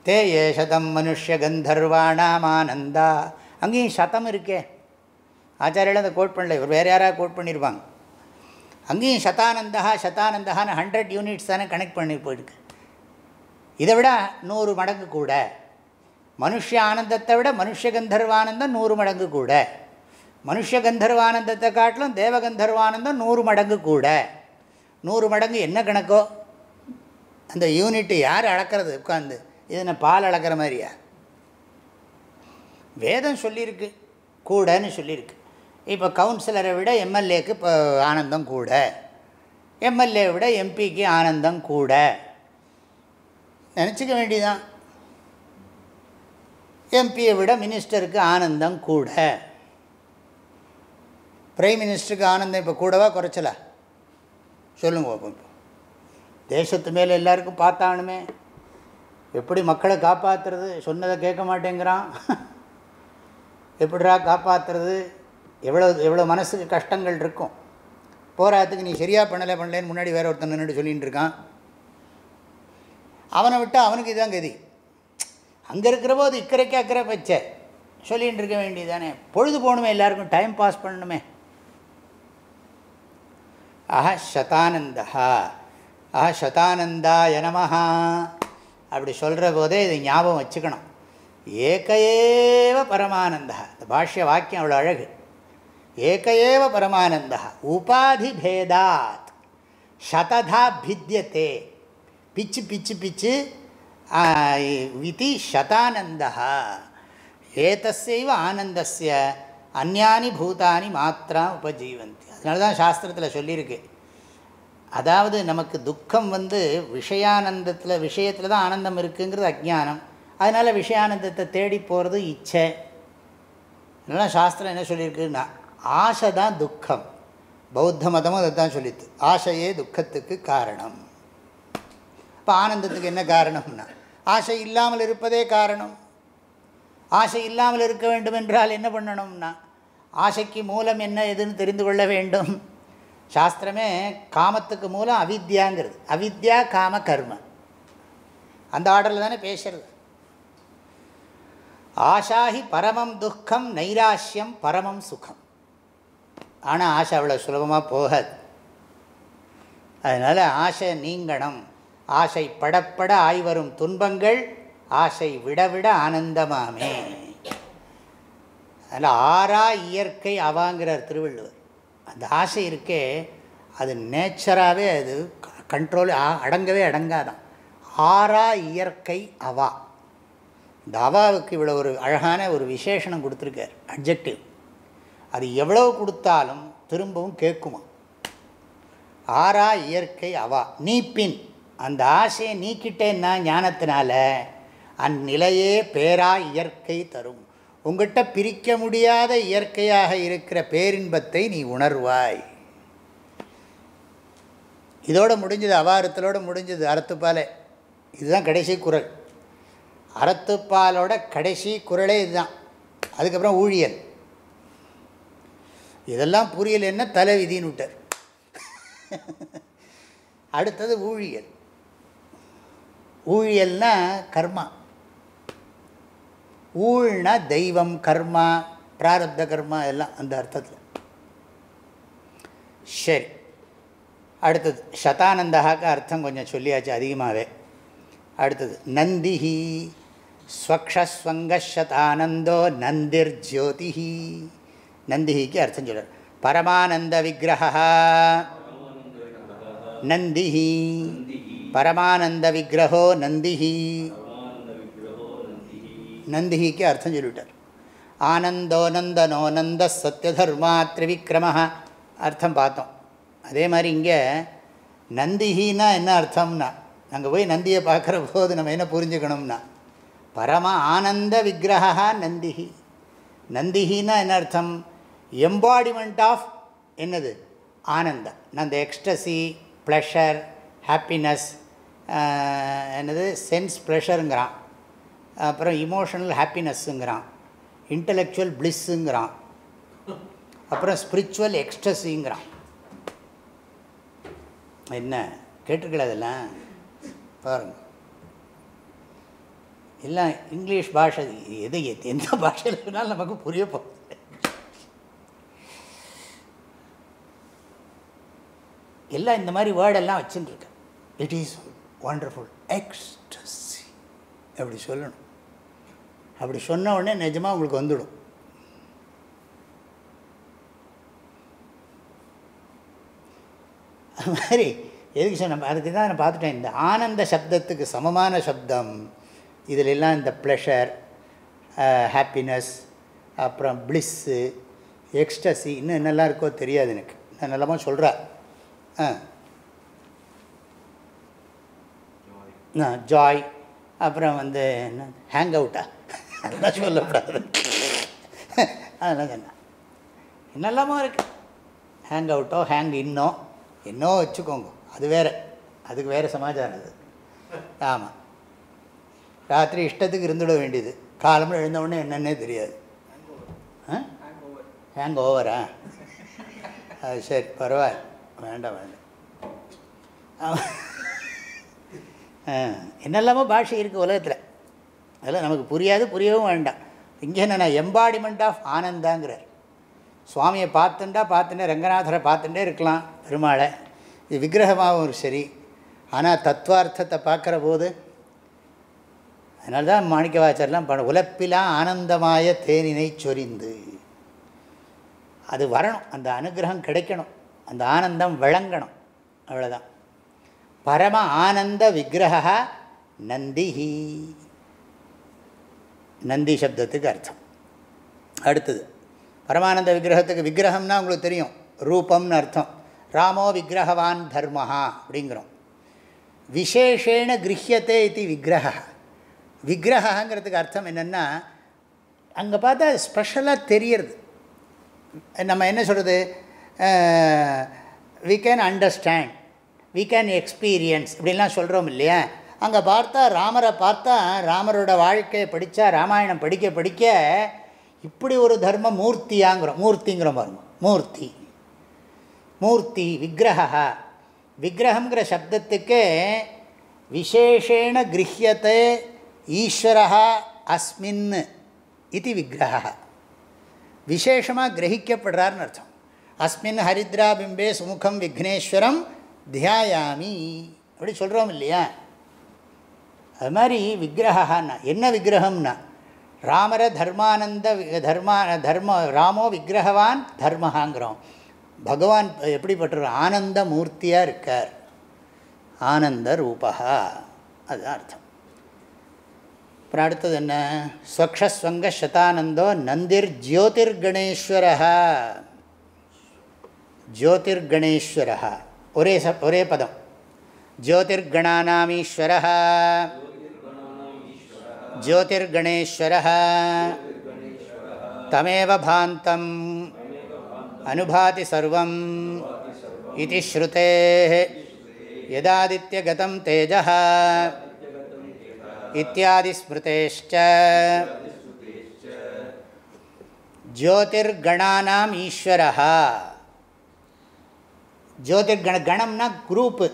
தே ஏ சதம் மனுஷகந்தர்வாணாம் ஆனந்தா அங்கேயும் சதம் இருக்கே. ஆச்சாரியெல்லாம் அதை கோட் பண்ணல இவர் வேறு யாராவது கோட் பண்ணியிருப்பாங்க அங்கேயும் சதானந்தா சதானந்தான்னு ஹண்ட்ரட் யூனிட்ஸ் தானே கனெக்ட் பண்ணி போயிருக்கு. இதை விட நூறு மடங்கு கூட. மனுஷ ஆனந்தத்தை விட மனுஷ கந்தர்வானந்தம் நூறு மடங்கு கூட. மனுஷ கந்தர்வானந்தத்தை காட்டிலும் தேவகந்தர்வானந்தம் நூறு மடங்கு கூட. நூறு மடங்கு என்ன கணக்கோ? அந்த யூனிட்டு யார் அளக்கிறது? உட்காந்து இது நான் பால் அளக்கிற மாதிரியா? வேதம் சொல்லியிருக்கு. கூடன்னு சொல்லியிருக்கு. இப்போ கவுன்சிலரை விட எம்எல்ஏக்கு இப்போ ஆனந்தம் கூட. எம்எல்ஏ விட எம்பிக்கு ஆனந்தம் கூட. நினச்சிக்க வேண்டியதான் எம்பியை விட மினிஸ்டருக்கு ஆனந்தம் கூட. பிரைம் மினிஸ்டருக்கு ஆனந்தம் இப்போ கூடவா குறைச்சலா? சொல்லுங்க இப்போ தேசத்து மேலே எல்லாருக்கும் பார்த்தானுமே. எப்படி மக்களை காப்பாற்றுறது சொன்னதை கேட்க மாட்டேங்கிறான். எப்படிரா காப்பாற்றுறது எவ்வளோ எவ்வளோ மனசுக்கு கஷ்டங்கள் இருக்கும். போராட்டத்துக்கு நீ சரியாக பண்ணலை பண்ணலேன்னு முன்னாடி வேற ஒருத்தன் நின்றுட்டு சொல்லிகிட்டு இருக்கான். அவனை விட்டால் அவனுக்கு இதுதான் கதி. அங்கே இருக்கிற போது இக்கரைக்கு அக்கறை வச்ச. சொல்லிகிட்டு இருக்க வேண்டியதானே பொழுது போகணுமே எல்லாருக்கும் டைம் பாஸ் பண்ணணுமே. அஹ சதானந்தா அஹ சதானந்தா எனமஹா அப்படி சொல்கிற போதே இது ஞாபகம் வச்சுக்கணும். ஏகையேவ பரமானந்தா இந்த பாஷ்ய வாக்கியம் அவ்வளோ அழகு. ஏகையேவ பரமானந்தா உபாதி பேதாத் சததா பித்தியத்தே பிச்சு பிச்சு பிச்சு இது சதானந்த ஏதஸ்வ ஆனந்தஸ்ய அந்யானி பூதானி மாத்திரா உபஜீவந்தி அதனால தான் சாஸ்திரத்தில் சொல்லியிருக்கு அதாவது நமக்கு துக்கம் வந்து விஷயானந்தத்தில் விஷயத்தில் தான் ஆனந்தம் இருக்குங்கிறது அஜானம் அதனால் விஷயானந்தத்தை தேடி போகிறது இச்சை அதனால் சாஸ்திரம் என்ன சொல்லியிருக்குன்னா ஆசை தான் துக்கம். பௌத்த மதமும் அதை தான் சொல்லித்து ஆசையே துக்கத்துக்கு காரணம். இப்போ ஆனந்தத்துக்கு என்ன காரணம்னா ஆசை இல்லாமல் இருப்பதே காரணம். ஆசை இல்லாமல் இருக்க வேண்டும் என்றால் என்ன பண்ணணும்னா ஆசைக்கு மூலம் என்ன எதுன்னு தெரிந்து கொள்ள வேண்டும். சாஸ்திரமே காமத்துக்கு மூலம் அவித்யாங்கிறது அவித்யா காம கர்ம. அந்த ஆர்டரில் தானே பேசுறது. ஆஷாஹி பரமம் துக்கம் நைராஷ்யம் பரமம் சுகம். ஆனால் ஆசை அவ்வளோ சுலபமாக போகாது. அதனால் ஆசை நீங்கணும். ஆசை படப்பட ஆய்வரும் துன்பங்கள் ஆசை விடவிட ஆனந்தமாமே. அதில் ஆறா இயற்கை அவாங்கிறார் திருவள்ளுவர். அந்த ஆசை இருக்கே அது நேச்சராகவே அது கண்ட்ரோல் அடங்கவே அடங்காதான். ஆறா இயற்கை அவா. இந்த அவாவுக்கு இவ்வளோ ஒரு அழகான ஒரு விசேஷனம் கொடுத்துருக்கார். அப்ஜெக்டிவ் அது எவ்வளவு கொடுத்தாலும் திரும்பவும் கேட்குமா? ஆறா இயற்கை அவா நீப்பின் அந்த ஆசையை நீக்கிட்டேன்னா ஞானத்தினால அந்நிலையே பேரா இயற்கை தரும். உங்கள்கிட்ட பிரிக்க முடியாத இயற்கையாக இருக்கிற பேரின்பத்தை நீ உணர்வாய். இதோடு முடிஞ்சது அவாரத்திலோடு முடிஞ்சது அறத்துப்பாலே. இதுதான் கடைசி குரல். அறத்துப்பாலோட கடைசி குரலே இதுதான். அதுக்கப்புறம் ஊழியல். இதெல்லாம் புரியல் என்ன தலை விதின்னு விட்டார். அடுத்தது ஊழியல். ஊழியல்னா கர்மா. ஊழ்னா தெய்வம் கர்மா பிராரப்த கர்மா எல்லாம் அந்த அர்த்தத்தில். சரி. அடுத்தது சதானந்தாக்கு அர்த்தம் கொஞ்சம் சொல்லியாச்சு அதிகமாகவே அடுத்தது நந்திஹி ஸ்வக்ஷஸ்வங்கஷதானந்தோ நந்திர் ஜோதிஹி. நந்திகிக்கு அர்த்தம் சொல்கிறார் பரமானந்த விக்கிரகா நந்திஹி. பரமானந்த விக்கிரகோ நந்திஹி. நந்திஹிக்கு அர்த்தம் சொல்லிவிட்டார். ஆனந்தோ நந்தனோ நந்த சத்யதர்மா திரிவிக்ரம. அர்த்தம் பார்த்தோம். அதே மாதிரி இங்கே நந்திஹின்னா என்ன அர்த்தம்னா நாங்கள் போய் நந்தியை பார்க்குற போது நம்ம என்ன புரிஞ்சுக்கணும்னா பரம ஆனந்த விக்கிரகா நந்திஹி. நந்திஹின்னா என்ன அர்த்தம்? எம்பாடிமெண்ட் ஆஃப் என்னது? ஆனந்தம். அந்த எக்ஸ்டசி ப்ளஷர் ஹாப்பினஸ் என்னது? சென்ஸ் ப்ளஷருங்கிறான் அப்புறம் இமோஷனல் ஹாப்பினஸ்ஸுங்கிறான் இன்டலெக்சுவல் பிளிஸ்ஸுங்கிறான் அப்புறம் ஸ்பிரிச்சுவல் எக்ஸ்டஸிங்கிறான் என்ன? கேட்டிருக்கல அதெல்லாம்? பாருங்க. எல்லாம் இங்கிலீஷ் பாஷை எது எந்த பாஷையில் நமக்கு புரிய போகுது. எல்லாம் இந்த மாதிரி வேர்டெல்லாம் வச்சுட்டுருக்கேன் இட் இஸ் ஒண்டர்ஃபுல் எக்ஸ்டசி அப்படி சொல்லணும். அப்படி சொன்ன உடனே நிஜமாக உங்களுக்கு வந்துடும். அது மாதிரி எதுக்கு சொன்ன அதுக்கு தான் நான் பார்த்துட்டேன். இந்த ஆனந்த சப்தத்துக்கு சமமான சப்தம். இதில் எல்லாம் இந்த ப்ளஷர் ஹாப்பினஸ் அப்புறம் ப்ளிஸ்ஸு எக்ஸ்டசி இன்னும் என்னெல்லாம் இருக்கோ தெரியாது எனக்கு. நான் நல்லமாக சொல்கிறேன் ஜாய். அப்புறம் வந்து என்ன? ஹேங் அவுட்டா அதெல்லாம் சொல்லக்கூடாது. அதெல்லாம் சொன்னேன் என்னெல்லாமோ இருக்குது ஹேங் அவுட்டோ ஹேங் இன்னோ என்னோ வச்சுக்கோங்க. அது வேறு. அதுக்கு வேறு சமாச்சாரம் அது. ஆமாம் ராத்திரி இஷ்டத்துக்கு இருந்துட வேண்டியது. காலம்பு எழுந்தவுடனே என்னன்னே தெரியாது. ஹேங் ஓவரா அது சரி பரவாயில்ல. வேண்டாம் வேண்டாம். என்னெல்லாமோ பாஷை இருக்குது உலகத்தில். அதெல்லாம் நமக்கு புரியாது புரியவும் வேண்டாம். இங்கே என்னென்னா எம்பாடிமெண்ட் ஆஃப் ஆனந்தாங்கிறார். சுவாமியை பார்த்துண்டா பார்த்துட்டே ரங்கநாதரை பார்த்துட்டே இருக்கலாம் பெருமாளை. இது விக்கிரகமாகவும் சரி. ஆனால் தத்துவார்த்தத்தை பார்க்குற போது அதனால தான் மாணிக்கவாச்சர்லாம் பண்ண உலப்பிலா ஆனந்தமாய தேனினை சொரிந்து. அது வரணும் அந்த அனுகிரகம் கிடைக்கணும். அந்த ஆனந்தம் விளங்கணும். அவ்வளோதான் பரம ஆனந்த விக்கிரகா நந்திஹி. நந்தி சப்தத்துக்கு அர்த்தம். அடுத்தது பரமானந்த விக்கிரகத்துக்கு விக்கிரகம்னா உங்களுக்கு தெரியும். ரூபம்னு அர்த்தம். ராமோ விக்கிரகவான் தர்மஹா அப்படிங்கிறோம். விசேஷேன கிரகியத்தே இது விக்கிரக. விக்கிரகங்கிறதுக்கு அர்த்தம் என்னென்னா அங்கே பார்த்தா ஸ்பெஷலாக தெரியறது. நம்ம என்ன சொல்கிறது we can understand we can experience இப்படிலாம் சொல்கிறோம் இல்லையா? அங்கே பார்த்தா ராமரை பார்த்தா ராமரோட வாழ்க்கையை படித்தா ராமாயணம் படிக்க படிக்க இப்படி ஒரு தர்ம மூர்த்தியாங்கிறோம் மூர்த்திங்கிறோம் பாருங்க. மூர்த்தி. மூர்த்தி விக்கிரகா விக்கிரகங்கிற சப்தத்துக்கு விசேஷேன கிரகியத்தை ஈஸ்வரா அஸ்மின் இது விக்கிரகா விசேஷமாக கிரகிக்கப்படுறார்னு அர்த்தம். அஸ்மின் ஹரித்ரா பிம்பே சுமுகம் விக்னேஸ்வரம் தியாயாமி. அப்படி சொல்கிறோம் இல்லையா? அது மாதிரி விக்கிரகான்னா என்ன விக்கிரகம்னா? ராமர தர்மானந்த தர்மா தர்ம ராமோ விக்கிரகவான் தர்மஹாங்கிறோம். பகவான் எப்படிப்பட்ட ஆனந்த மூர்த்தியாக இருக்கார். ஆனந்த ரூபா அதுதான் அர்த்தம். அப்புறம் அடுத்தது என்ன? ஸ்வக்ஷஸ்வங்க சதானந்தோ நந்திர் ஜோதிர்கணேஸ்வர ஜோதிர்கணேஸ்வர ஒரே ச ஒரே பதம் ஜோதிர்கணானாமீஸ்வர ஜோதிர்கணேஸ்வர தமேவ பாந்தம் அனுபாதி சர்வம் இது ஸ்ருதே யதாதித்யகதம் தேஜ இத்தியாதி ஸ்மிருதேஷ்ட ஜோதிர்கணானாம் ஈஸ்வரா ஜோதிர்கண கணம்னா குரூப்பு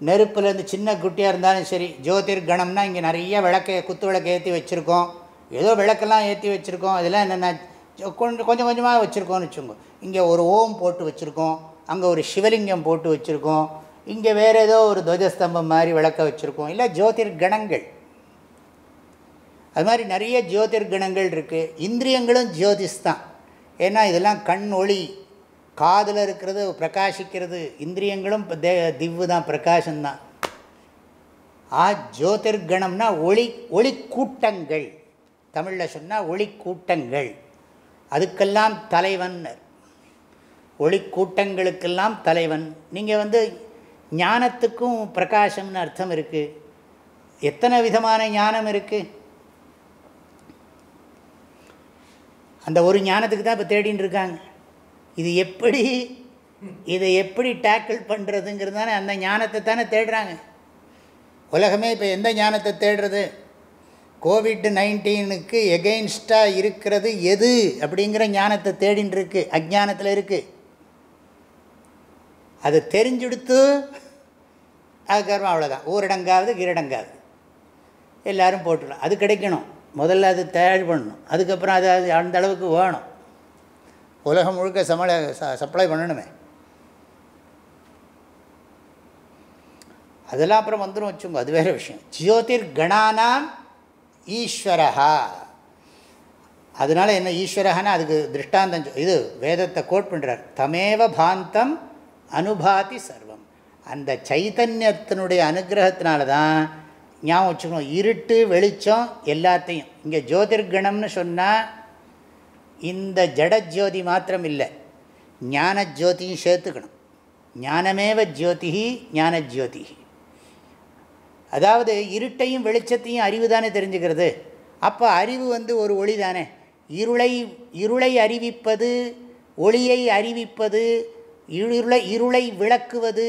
நெருப்புலேருந்து சின்ன குட்டியாக இருந்தாலும் சரி ஜோதிர்கணம்னா இங்கே நிறைய விளக்கை குத்து விளக்கை ஏற்றி வச்சுருக்கோம். ஏதோ விளக்கெல்லாம் ஏற்றி வச்சுருக்கோம். அதெல்லாம் என்னென்ன கொஞ்சம் கொஞ்சம் கொஞ்சமாக வச்சுருக்கோம்னு வச்சுக்கோங்க. இங்கே ஒரு ஓம் போட்டு வச்சுருக்கோம். அங்கே ஒரு சிவலிங்கம் போட்டு வச்சுருக்கோம். இங்கே வேறு ஏதோ ஒரு துவஜஸ்தம்பம் மாதிரி விளக்க வச்சுருக்கோம். இல்லை ஜோதிர் கணங்கள் அது மாதிரி நிறைய ஜோதிர் கணங்கள் இருக்குது இந்திரியங்களும் ஜோதிஷ் தான் ஏன்னா இதெல்லாம் கண் ஒளி காதில் இருக்கிறது பிரகாசிக்கிறது இந்திரியங்களும் தே திவ்வு தான் பிரகாசம்தான் ஆ ஜோதிர்கணம்னா ஒளி ஒளி கூட்டங்கள் தமிழில் சொன்னால் ஒளிக்கூட்டங்கள். அதுக்கெல்லாம் தலைவன். ஒளி கூட்டங்களுக்கெல்லாம் தலைவன். நீங்கள் வந்து ஞானத்துக்கும் பிரகாசம்னு அர்த்தம் இருக்குது எத்தனை விதமான ஞானம் இருக்குது அந்த ஒரு ஞானத்துக்கு தான் இப்போ தேடின்னு இருக்காங்க. இது எப்படி இதை எப்படி டேக்கிள் பண்ணுறதுங்கிறது தானே அந்த ஞானத்தை தானே தேடுறாங்க. உலகமே இப்போ எந்த ஞானத்தை தேடுறது? கோவிட் நைன்டீனுக்கு எகெயின்ஸ்டாக இருக்கிறது எது அப்படிங்கிற ஞானத்தை தேடின்னு இருக்கு. அஜானத்தில் இருக்குது அது தெரிஞ்சுடுத்து அதுக்கப்புறம் அவ்வளோதான் ஊரடங்காவது கிரடங்காவது. எல்லோரும் போட்டுடலாம். அது கிடைக்கணும். முதல்ல அது தயார் பண்ணணும். அதுக்கப்புறம் அது அது அந்த அளவுக்கு வேணும். உலகம் முழுக்க சமள சப்ளை பண்ணணுமே. அதெல்லாம் அப்புறம் வந்துடும் வச்சுங்க அது வேறு விஷயம். ஜோதிர் கணானாம் ஈஸ்வரஹா. அதனால் என்ன ஈஸ்வரஹான்னா அதுக்கு திருஷ்டாந்தம் இது வேதத்தை கோட் பண்ணுறார் தமேவ பாந்தம் அனுபாதி சர்வம். அந்த சைத்தன்யத்தினுடைய அனுகிரகத்தினால தான் ஞாபகம் வச்சுக்கணும். இருட்டு வெளிச்சம் எல்லாத்தையும். இங்கே ஜோதிர்கணம்னு சொன்னால் இந்த ஜடஜோதி மாத்திரம் இல்லை ஞான ஜோதியும் சேர்த்துக்கணும். ஞானமேவ ஜோதிஹி ஞான ஜோதிஹி அதாவது இருட்டையும் வெளிச்சத்தையும் அறிவு தானே தெரிஞ்சுக்கிறது. அப்போ அறிவு வந்து ஒரு ஒளி தானே இருளை இருளை அறிவிப்பது ஒளியை அறிவிப்பது இருளை இருளை விளக்குவது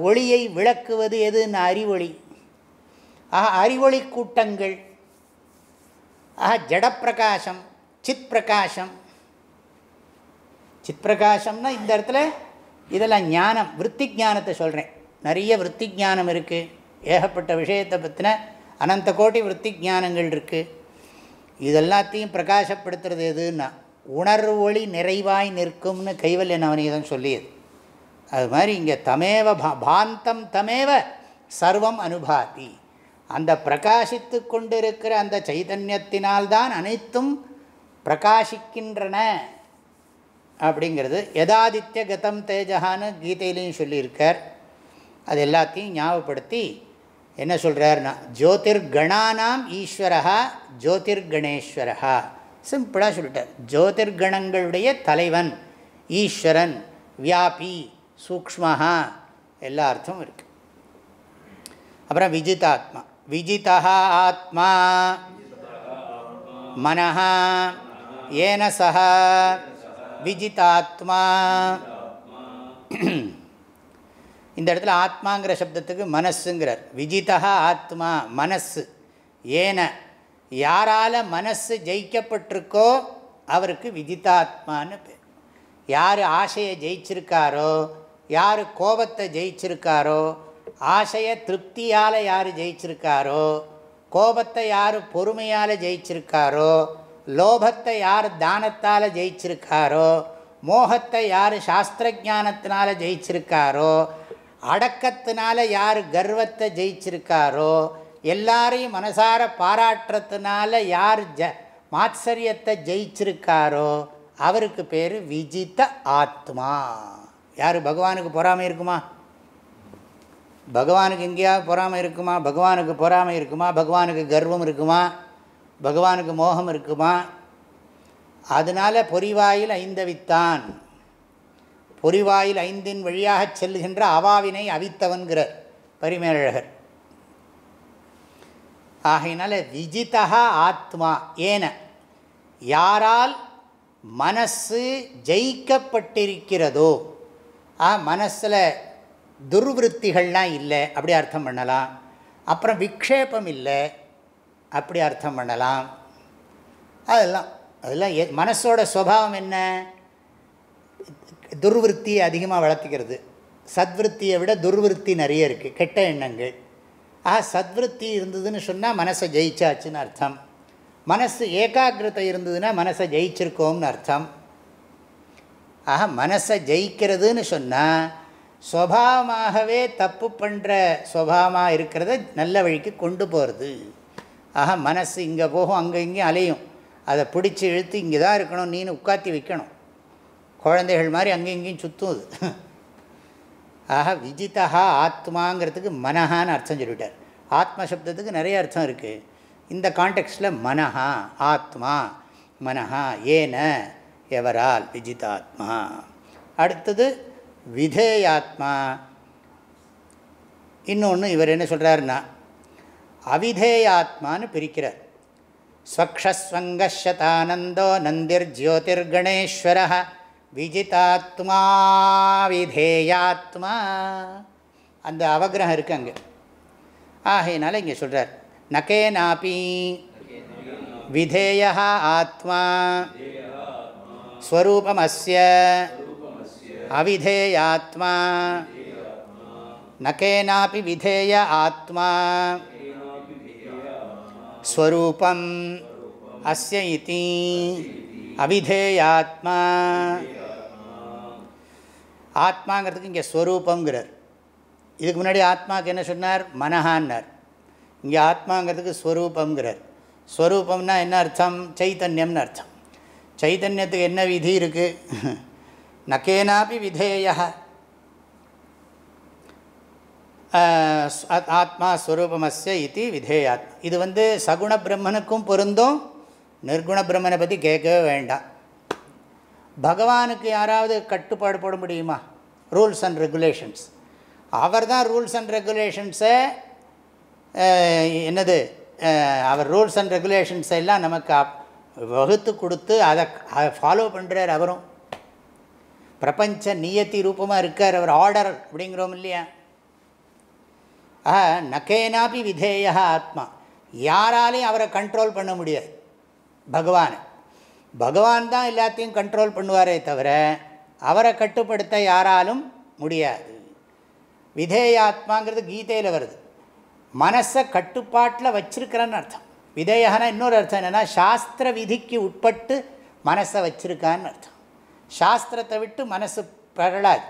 ஒளியை விளக்குவது எதுன்னு அறிவொளி. ஆக அறிவொளி கூட்டங்கள். ஆஹா ஜடப்பிரகாசம் சித் பிரகாசம் சித் பிரகாசம்னா இந்த இடத்துல இதெல்லாம் ஞானம் விற்பி ஞானத்தை சொல்கிறேன் நிறைய விற்பி ஞானம் இருக்குது ஏகப்பட்ட விஷயத்தை பற்றின அனந்த கோடி விற்பி ஞானங்கள் இருக்குது இதெல்லாத்தையும் பிரகாசப்படுத்துறது எதுன்னா உணர்வு ஒளி நிறைவாய் நிற்கும்னு கைவல்ய நவநீதம் சொல்லியது. அது மாதிரி இங்கே தமேவ பா- பாந்தம் தமேவ சர்வம் அனுபாதி. அந்த பிரகாசித்து கொண்டிருக்கிற அந்த சைதன்யத்தினால்தான் அனைத்தும் பிரகாசிக்கின்றன. அப்படிங்கிறது யதாதித்ய கதம் தேஜகான்னு கீதையிலையும் சொல்லியிருக்கார். அது எல்லாத்தையும் ஞாபகப்படுத்தி என்ன சொல்கிறாருன்னா ஜோதிர்கணானாம் ஈஸ்வரா ஜோதிர்கணேஸ்வரா சிம்பிளாக சொல்லிட்டார். ஜோதிர்கணங்களுடைய தலைவன் ஈஸ்வரன் வியாபி சூக்ஷ்மஹா எல்லா அர்த்தமும் இருக்குது அப்புறம் விஜிதாத்மா. விஜிதா ஆத்மா மனஹ ஏன சக விஜிதாத்மா இந்த இடத்துல ஆத்மாங்கிற சப்தத்துக்கு மனசுங்கிறார். விஜிதா ஆத்மா மனசு. ஏன யாரால் மனசு ஜெயிக்கப்பட்டிருக்கோ அவருக்கு விஜிதாத்மான்னு பேர். யார் ஆசையை ஜெயிச்சிருக்காரோ யார் கோபத்தை ஜெயிச்சிருக்காரோ ஆசைய திருப்தியால் யார் ஜெயிச்சிருக்காரோ கோபத்தை யார் பொறுமையால் ஜெயிச்சிருக்காரோ லோபத்தை யார் தானத்தால் ஜெயிச்சிருக்காரோ மோகத்தை யார் சாஸ்திரஜானத்தினால ஜெயிச்சிருக்காரோ அடக்கத்தினால யார் கர்வத்தை ஜெயிச்சிருக்காரோ எல்லாரையும் மனசார பாராட்டுறதுனால யார் ஜ மாத்சரியத்தை ஜெயிச்சிருக்காரோ அவருக்கு பேர் விஜித ஆத்மா. யார் பகவானுக்கு பொறாமை இருக்குமா? பகவானுக்கு எங்கேயாவது பொறாமை இருக்குமா? பகவானுக்கு பொறாமை இருக்குமா? பகவானுக்கு கர்வம் இருக்குமா? பகவானுக்கு மோகம் இருக்குமா? அதனால் பொறிவாயில் ஐந்தவித்தான். பொறிவாயில் ஐந்தின் வழியாகச் செல்லுகின்ற அவாவினை அவித்தவன்கிறார் பரிமேலழகர். ஆகையினால விஜிதா ஆத்மா ஏன. யாரால் மனசு ஜெயிக்கப்பட்டிருக்கிறதோ ஆ மனசில் துர்விருத்திகள்லாம் இல்லை அப்படி அர்த்தம் பண்ணலாம். அப்புறம் விக்ஷேபம் இல்லை அப்படி அர்த்தம் பண்ணலாம். அதெல்லாம் அதெல்லாம் எ- மனசோட சுவாவம் என்ன? துர்விருத்தியை அதிகமாக வளர்த்திக்கிறது. சத்விருத்தியை விட துர்விருத்தி நிறைய இருக்குது கெட்ட எண்ணங்கள். ஆஹா சத்விருத்தி இருந்ததுன்னு சொன்னால் மனசை ஜெயிச்சாச்சுன்னு அர்த்தம். மனசு ஏகாகிரதை இருந்ததுன்னா மனசை ஜெயிச்சிருக்கோம்னு அர்த்தம். ஆக மனசை ஜெயிக்கிறதுன்னு சொன்னால் சுவாவமாகவே தப்பு பண்ணுற சுவாவமாக இருக்கிறத நல்ல வழிக்கு கொண்டு போகிறது ஆக மனசு இங்கே போகும் அங்கே இங்கேயும் அலையும். அதை பிடிச்சி இழுத்து இங்கே தான் இருக்கணும் நீனு உட்காத்தி வைக்கணும். குழந்தைகள் மாதிரி அங்கேயும் இங்கேயும் சுற்றும் அது. ஆக விஜிதா ஆத்மாங்கிறதுக்கு மனஹான்னு அர்த்தம் சொல்லிவிட்டார். ஆத்ம சப்தத்துக்கு நிறைய அர்த்தம் இருக்குது இந்த கான்டெக்ஸ்டில் மனஹா ஆத்மா மனஹா ஏன எவரால் விஜிதாத்மா. அடுத்தது விதேயாத்மா. இன்னொன்று இவர் என்ன சொல்கிறாருன்னா அவிதேயாத்மான்னு பிரிக்கிறார். ஸ்வக்ஷஸ்வங்கஷதானந்தோ நந்திர் ஜோதிர்கணேஸ்வர விஜிதாத்மா விதேயாத்மா அந்த அவகிரகம் இருக்கு அங்கே. ஆகையினால இங்கே சொல்கிறார் நகேனாபி விதேய ஆத்மா. ஸ்வரூபமஸ்ய அவிதேயாத்மா நகேனாபி விதேய ஆத்மா ஸ்வரூபம் அஸ்ய இதி அவிதேயாத்மா ஆத்மாங்கிறதுக்கு இங்கே ஸ்வரூபங்கிறார் இதுக்கு முன்னாடி ஆத்மாவுக்கு என்ன சொன்னார்? மனஹான்னார். இங்கே ஆத்மாங்கிறதுக்கு ஸ்வரூபங்கிறார் ஸ்வரூபம்னா என்ன அர்த்தம்? சைத்தன்யம்னு அர்த்தம். சைத்தன்யத்துக்கு என்ன விதி இருக்குது நகேனாபி விதேய ஆத்மா ஸ்வரூபமஸ்ய இது விதேயாத்மா இது வந்து சகுண பிரம்மனுக்கும் பொருந்தும் நிர்குண பிரம்மனை பற்றி கேட்கவே வேண்டாம். பகவானுக்கு யாராவது கட்டுப்பாடு போட முடியுமா? Rules and regulations. அவர் தான் ரூல்ஸ் அண்ட் ரெகுலேஷன்ஸை என்னது அவர் ரூல்ஸ் அண்ட் ரெகுலேஷன்ஸ் எல்லாம் நமக்கு வகுத்து கொடுத்து அதை ஃபாலோ பண்ணுறார் அவரும். பிரபஞ்ச நியத்தி ரூபமாக இருக்கார் அவர் ஆர்டர் அப்படிங்கிறோம் இல்லையா? ஆ நக்கேனாப்பி விதேயா ஆத்மா. யாராலையும் அவரை கண்ட்ரோல் பண்ண முடியாது. பகவான். பகவான் தான் எல்லாத்தையும் கண்ட்ரோல் பண்ணுவாரே தவிர அவரை கட்டுப்படுத்த யாராலும் முடியாது. விதேயாத்மாங்கிறது கீதையில் வருது. மனசை கட்டுப்பாட்டில் வச்சிருக்கிறேன்னு அர்த்தம். விதேயானா இன்னொரு அர்த்தம் என்னென்னா சாஸ்திர விதிக்கு உட்பட்டு மனசை வச்சிருக்கான்னு அர்த்தம். சாஸ்திரத்தை விட்டு மனசு பரளாது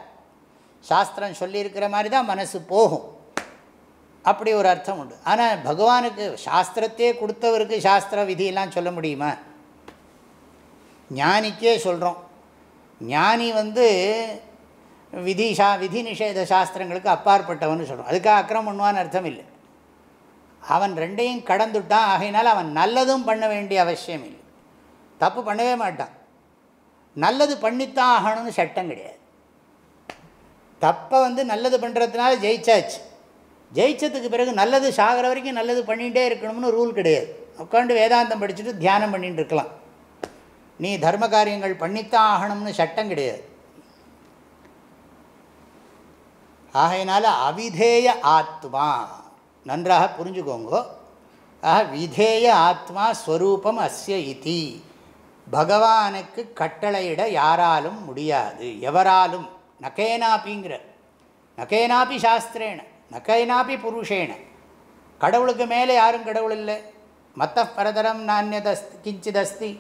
சாஸ்திரம் சொல்லியிருக்கிற மாதிரி தான் மனசு போகும். அப்படி ஒரு அர்த்தம் உண்டு. ஆனால் பகவானுக்கு சாஸ்திரத்தையே கொடுத்தவருக்கு சாஸ்திர விதியெல்லாம் சொல்ல முடியுமா? ஞானிக்கே சொல்கிறோம் ஞானி வந்து விதி சா விதி நிஷேத சாஸ்திரங்களுக்கு அப்பாற்பட்டவன் சொல்கிறோம் அதுக்காக அக்கிரம் பண்ணுவான்னு அர்த்தம் இல்லை. அவன் ரெண்டையும் கடந்துட்டான். ஆகையினால் அவன் நல்லதும் பண்ண வேண்டிய அவசியம் இல்லை. தப்பு பண்ணவே மாட்டான். நல்லது பண்ணித்தான் ஆகணும்னு சட்டம் கிடையாது. தப்பை வந்து நல்லது பண்ணுறதுனால ஜெயிச்சாச்சு. ஜெயிச்சதுக்கு பிறகு நல்லது சாகிற வரைக்கும் நல்லது பண்ணிகிட்டே இருக்கணும்னு ரூல் கிடையாது. உட்காந்து வேதாந்தம் படிச்சுட்டு தியானம் பண்ணிட்டு இருக்கலாம். நீ தர்ம காரியங்கள் பண்ணித்தான் ஆகணும்னு சட்டம் கிடையாது. ஆகையினால அவிதேய ஆத்மா நன்றாக புரிஞ்சுக்கோங்கோ. ஆக விதேய ஆத்மா ஸ்வரூபம் அஸ்ய இதி. பகவானுக்கு கட்டளையிட யாராலும் முடியாது. எவராலும்? நகேனாப்பிங்கிற நகேனாப்பி சாஸ்திரேன. நகைனாப்பி புருஷேன. கடவுளுக்கு மேலே யாரும் கடவுள் இல்லை. மத்த பரதரம் நானியதஸ்தி கிஞ்சிதஸ்தி.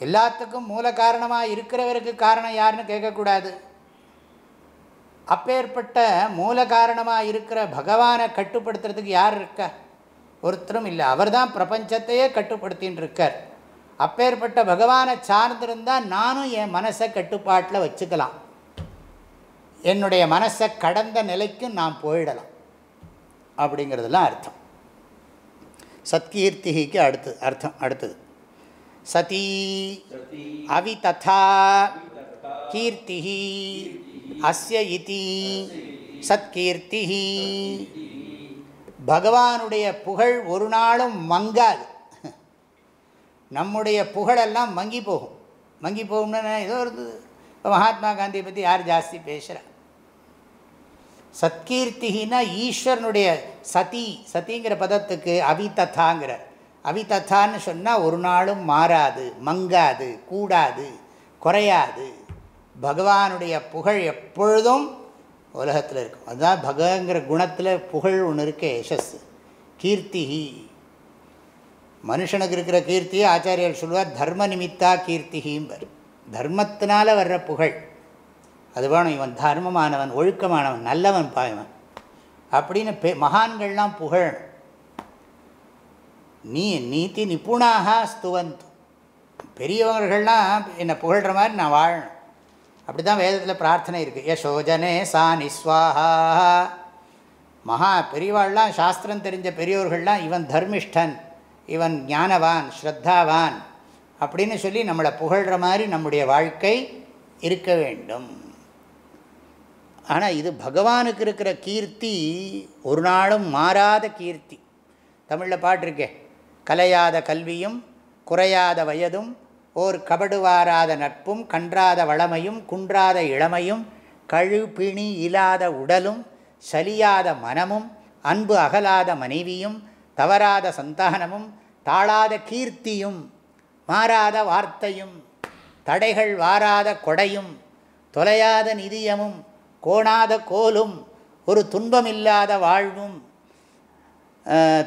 எல்லாத்துக்கும் மூல காரணமாக இருக்கிறவருக்கு காரணம் யாருன்னு கேட்கக்கூடாது. அப்பேற்பட்ட மூல காரணமாக இருக்கிற பகவானை கட்டுப்படுத்துறதுக்கு யார் இருக்கா? ஒருத்தரும் இல்லை. அவர் தான் பிரபஞ்சத்தையே கட்டுப்படுத்தின்னு இருக்கார். அப்பேற்பட்ட பகவானை சார்ந்திருந்தால் நானும் என் மனசை கட்டுப்பாட்டில் வச்சுக்கலாம். என்னுடைய மனசை கடந்த நிலைக்கும் நான் போயிடலாம். அப்படிங்கிறதுலாம் அர்த்தம். சத்கீர்த்திக்கு அடுத்து அர்த்தம் அடுத்தது. சதி அவி ததா கீர்த்தி அஸ்ய இதி சத்கீர்த்தி பகவானுடைய புகழ் ஒரு நாளும் மங்காது. நம்முடைய புகழெல்லாம் மங்கி போகும். மங்கி போகும்னு ஏதோ இருந்தது இப்போ மகாத்மா காந்தியை பற்றி யார் ஜாஸ்தி பேசுகிறா சத்கீர்த்திகினா ஈஸ்வரனுடைய சதி சதிங்கிற பதத்துக்கு அவிதத்தாங்கிறார் அவிதத்தான்னு சொன்னால் ஒரு நாளும் மாறாது மங்காது கூடாது குறையாது. பகவானுடைய புகழ் எப்பொழுதும் உலகத்தில் இருக்கும். அதுதான் பகங்கிற குணத்தில் புகழ் ஒன்று இருக்க யசஸ். கீர்த்திஹி மனுஷனுக்கு இருக்கிற கீர்த்தியை ஆச்சாரியர் சொல்லுவார் தர்ம நிமித்தா கீர்த்திகிம்பர் தர்மத்தினால வர்ற புகழ். அது வேணும் இவன் தர்மமானவன் ஒழுக்கமானவன் நல்லவன் பாயவன் அப்படின்னு பெ மகான்கள்லாம் புகழணும். நீ நீதி நிபுணாக ஸ்துவந்து. பெரியவர்கள்லாம் என்னை புகழ்கிற மாதிரி நான் வாழணும். அப்படி தான் வேதத்தில் பிரார்த்தனை இருக்குது யசோஜனே சா நிஸ்வாஹா மகா பெரியவாள்லாம் சாஸ்திரம் தெரிஞ்ச பெரியவர்கள்லாம் இவன் தர்மிஷ்டன். இவன் ஞானவான் ஸ்ரத்தாவான் அப்படின்னு சொல்லி நம்மளை புகழ்கிற மாதிரி நம்முடைய வாழ்க்கை இருக்க வேண்டும். ஆனால் இது பகவானுக்கு இருக்கிற கீர்த்தி ஒரு நாளும் மாறாத கீர்த்தி. தமிழில் பாட்டிருக்கே கலையாத கல்வியும் குறையாத வயதும் ஓர் கபடுவாராத நட்பும் கன்றாத வளமையும் குன்றாத இளமையும் கழு பிணி இல்லாத உடலும் சலியாத மனமும் அன்பு அகலாத மனைவியும் தவறாத சந்தானமும் தாழாத கீர்த்தியும் மாறாத வார்த்தையும் தடைகள் வாராத கொடையும் தொலையாத நிதியமும் கோணாத கோலும் ஒரு துன்பமில்லாத வாழ்வும்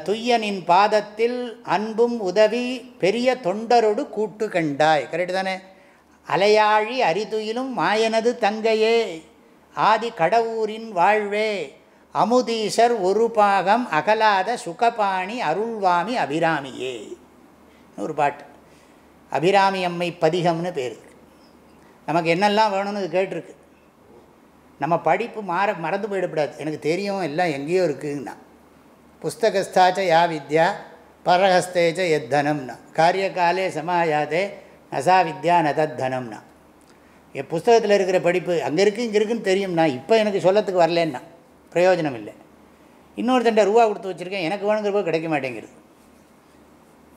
துய்யனின் பாதத்தில் அன்பும் உதவி பெரிய தொண்டரோடு கூட்டு கண்டாய். கரெக்டு தானே? அலையாழி அரிதுயிலும் மாயனது தங்கையே ஆதி கடவுரின் வாழ்வே. அமுதீசர் ஒரு பாகம் அகலாத சுகபாணி அருள்வாமி அபிராமியே. ஒரு பாட்டு. அபிராமி அம்மை பதிகம்னு பேர். நமக்கு என்னெல்லாம் வேணும்னு இது கேட்டிருக்கு. நம்ம படிப்பு மாற மறந்து போயிடக்கூடாது. எனக்கு தெரியும் எல்லாம் எங்கேயோ இருக்குங்கண்ணா புஸ்தகஸ்தாச்ச யா வித்யா பரஹஸ்தேச்ச எத்தனம்னா. காரியகாலே சமாயாதே நசா வித்யா நதத்தனம்னா. என் புஸ்தகத்தில் இருக்கிற படிப்பு அங்கே இருக்குது இங்கே இருக்குன்னு தெரியும்னா இப்போ எனக்கு சொல்லத்துக்கு வரலன்னா. பிரயோஜனம் இல்லை இன்னொருத்தண்ட ரூபா கொடுத்து வச்சுருக்கேன் எனக்கு வேணுங்கிறப்போ கிடைக்க மாட்டேங்கிறது.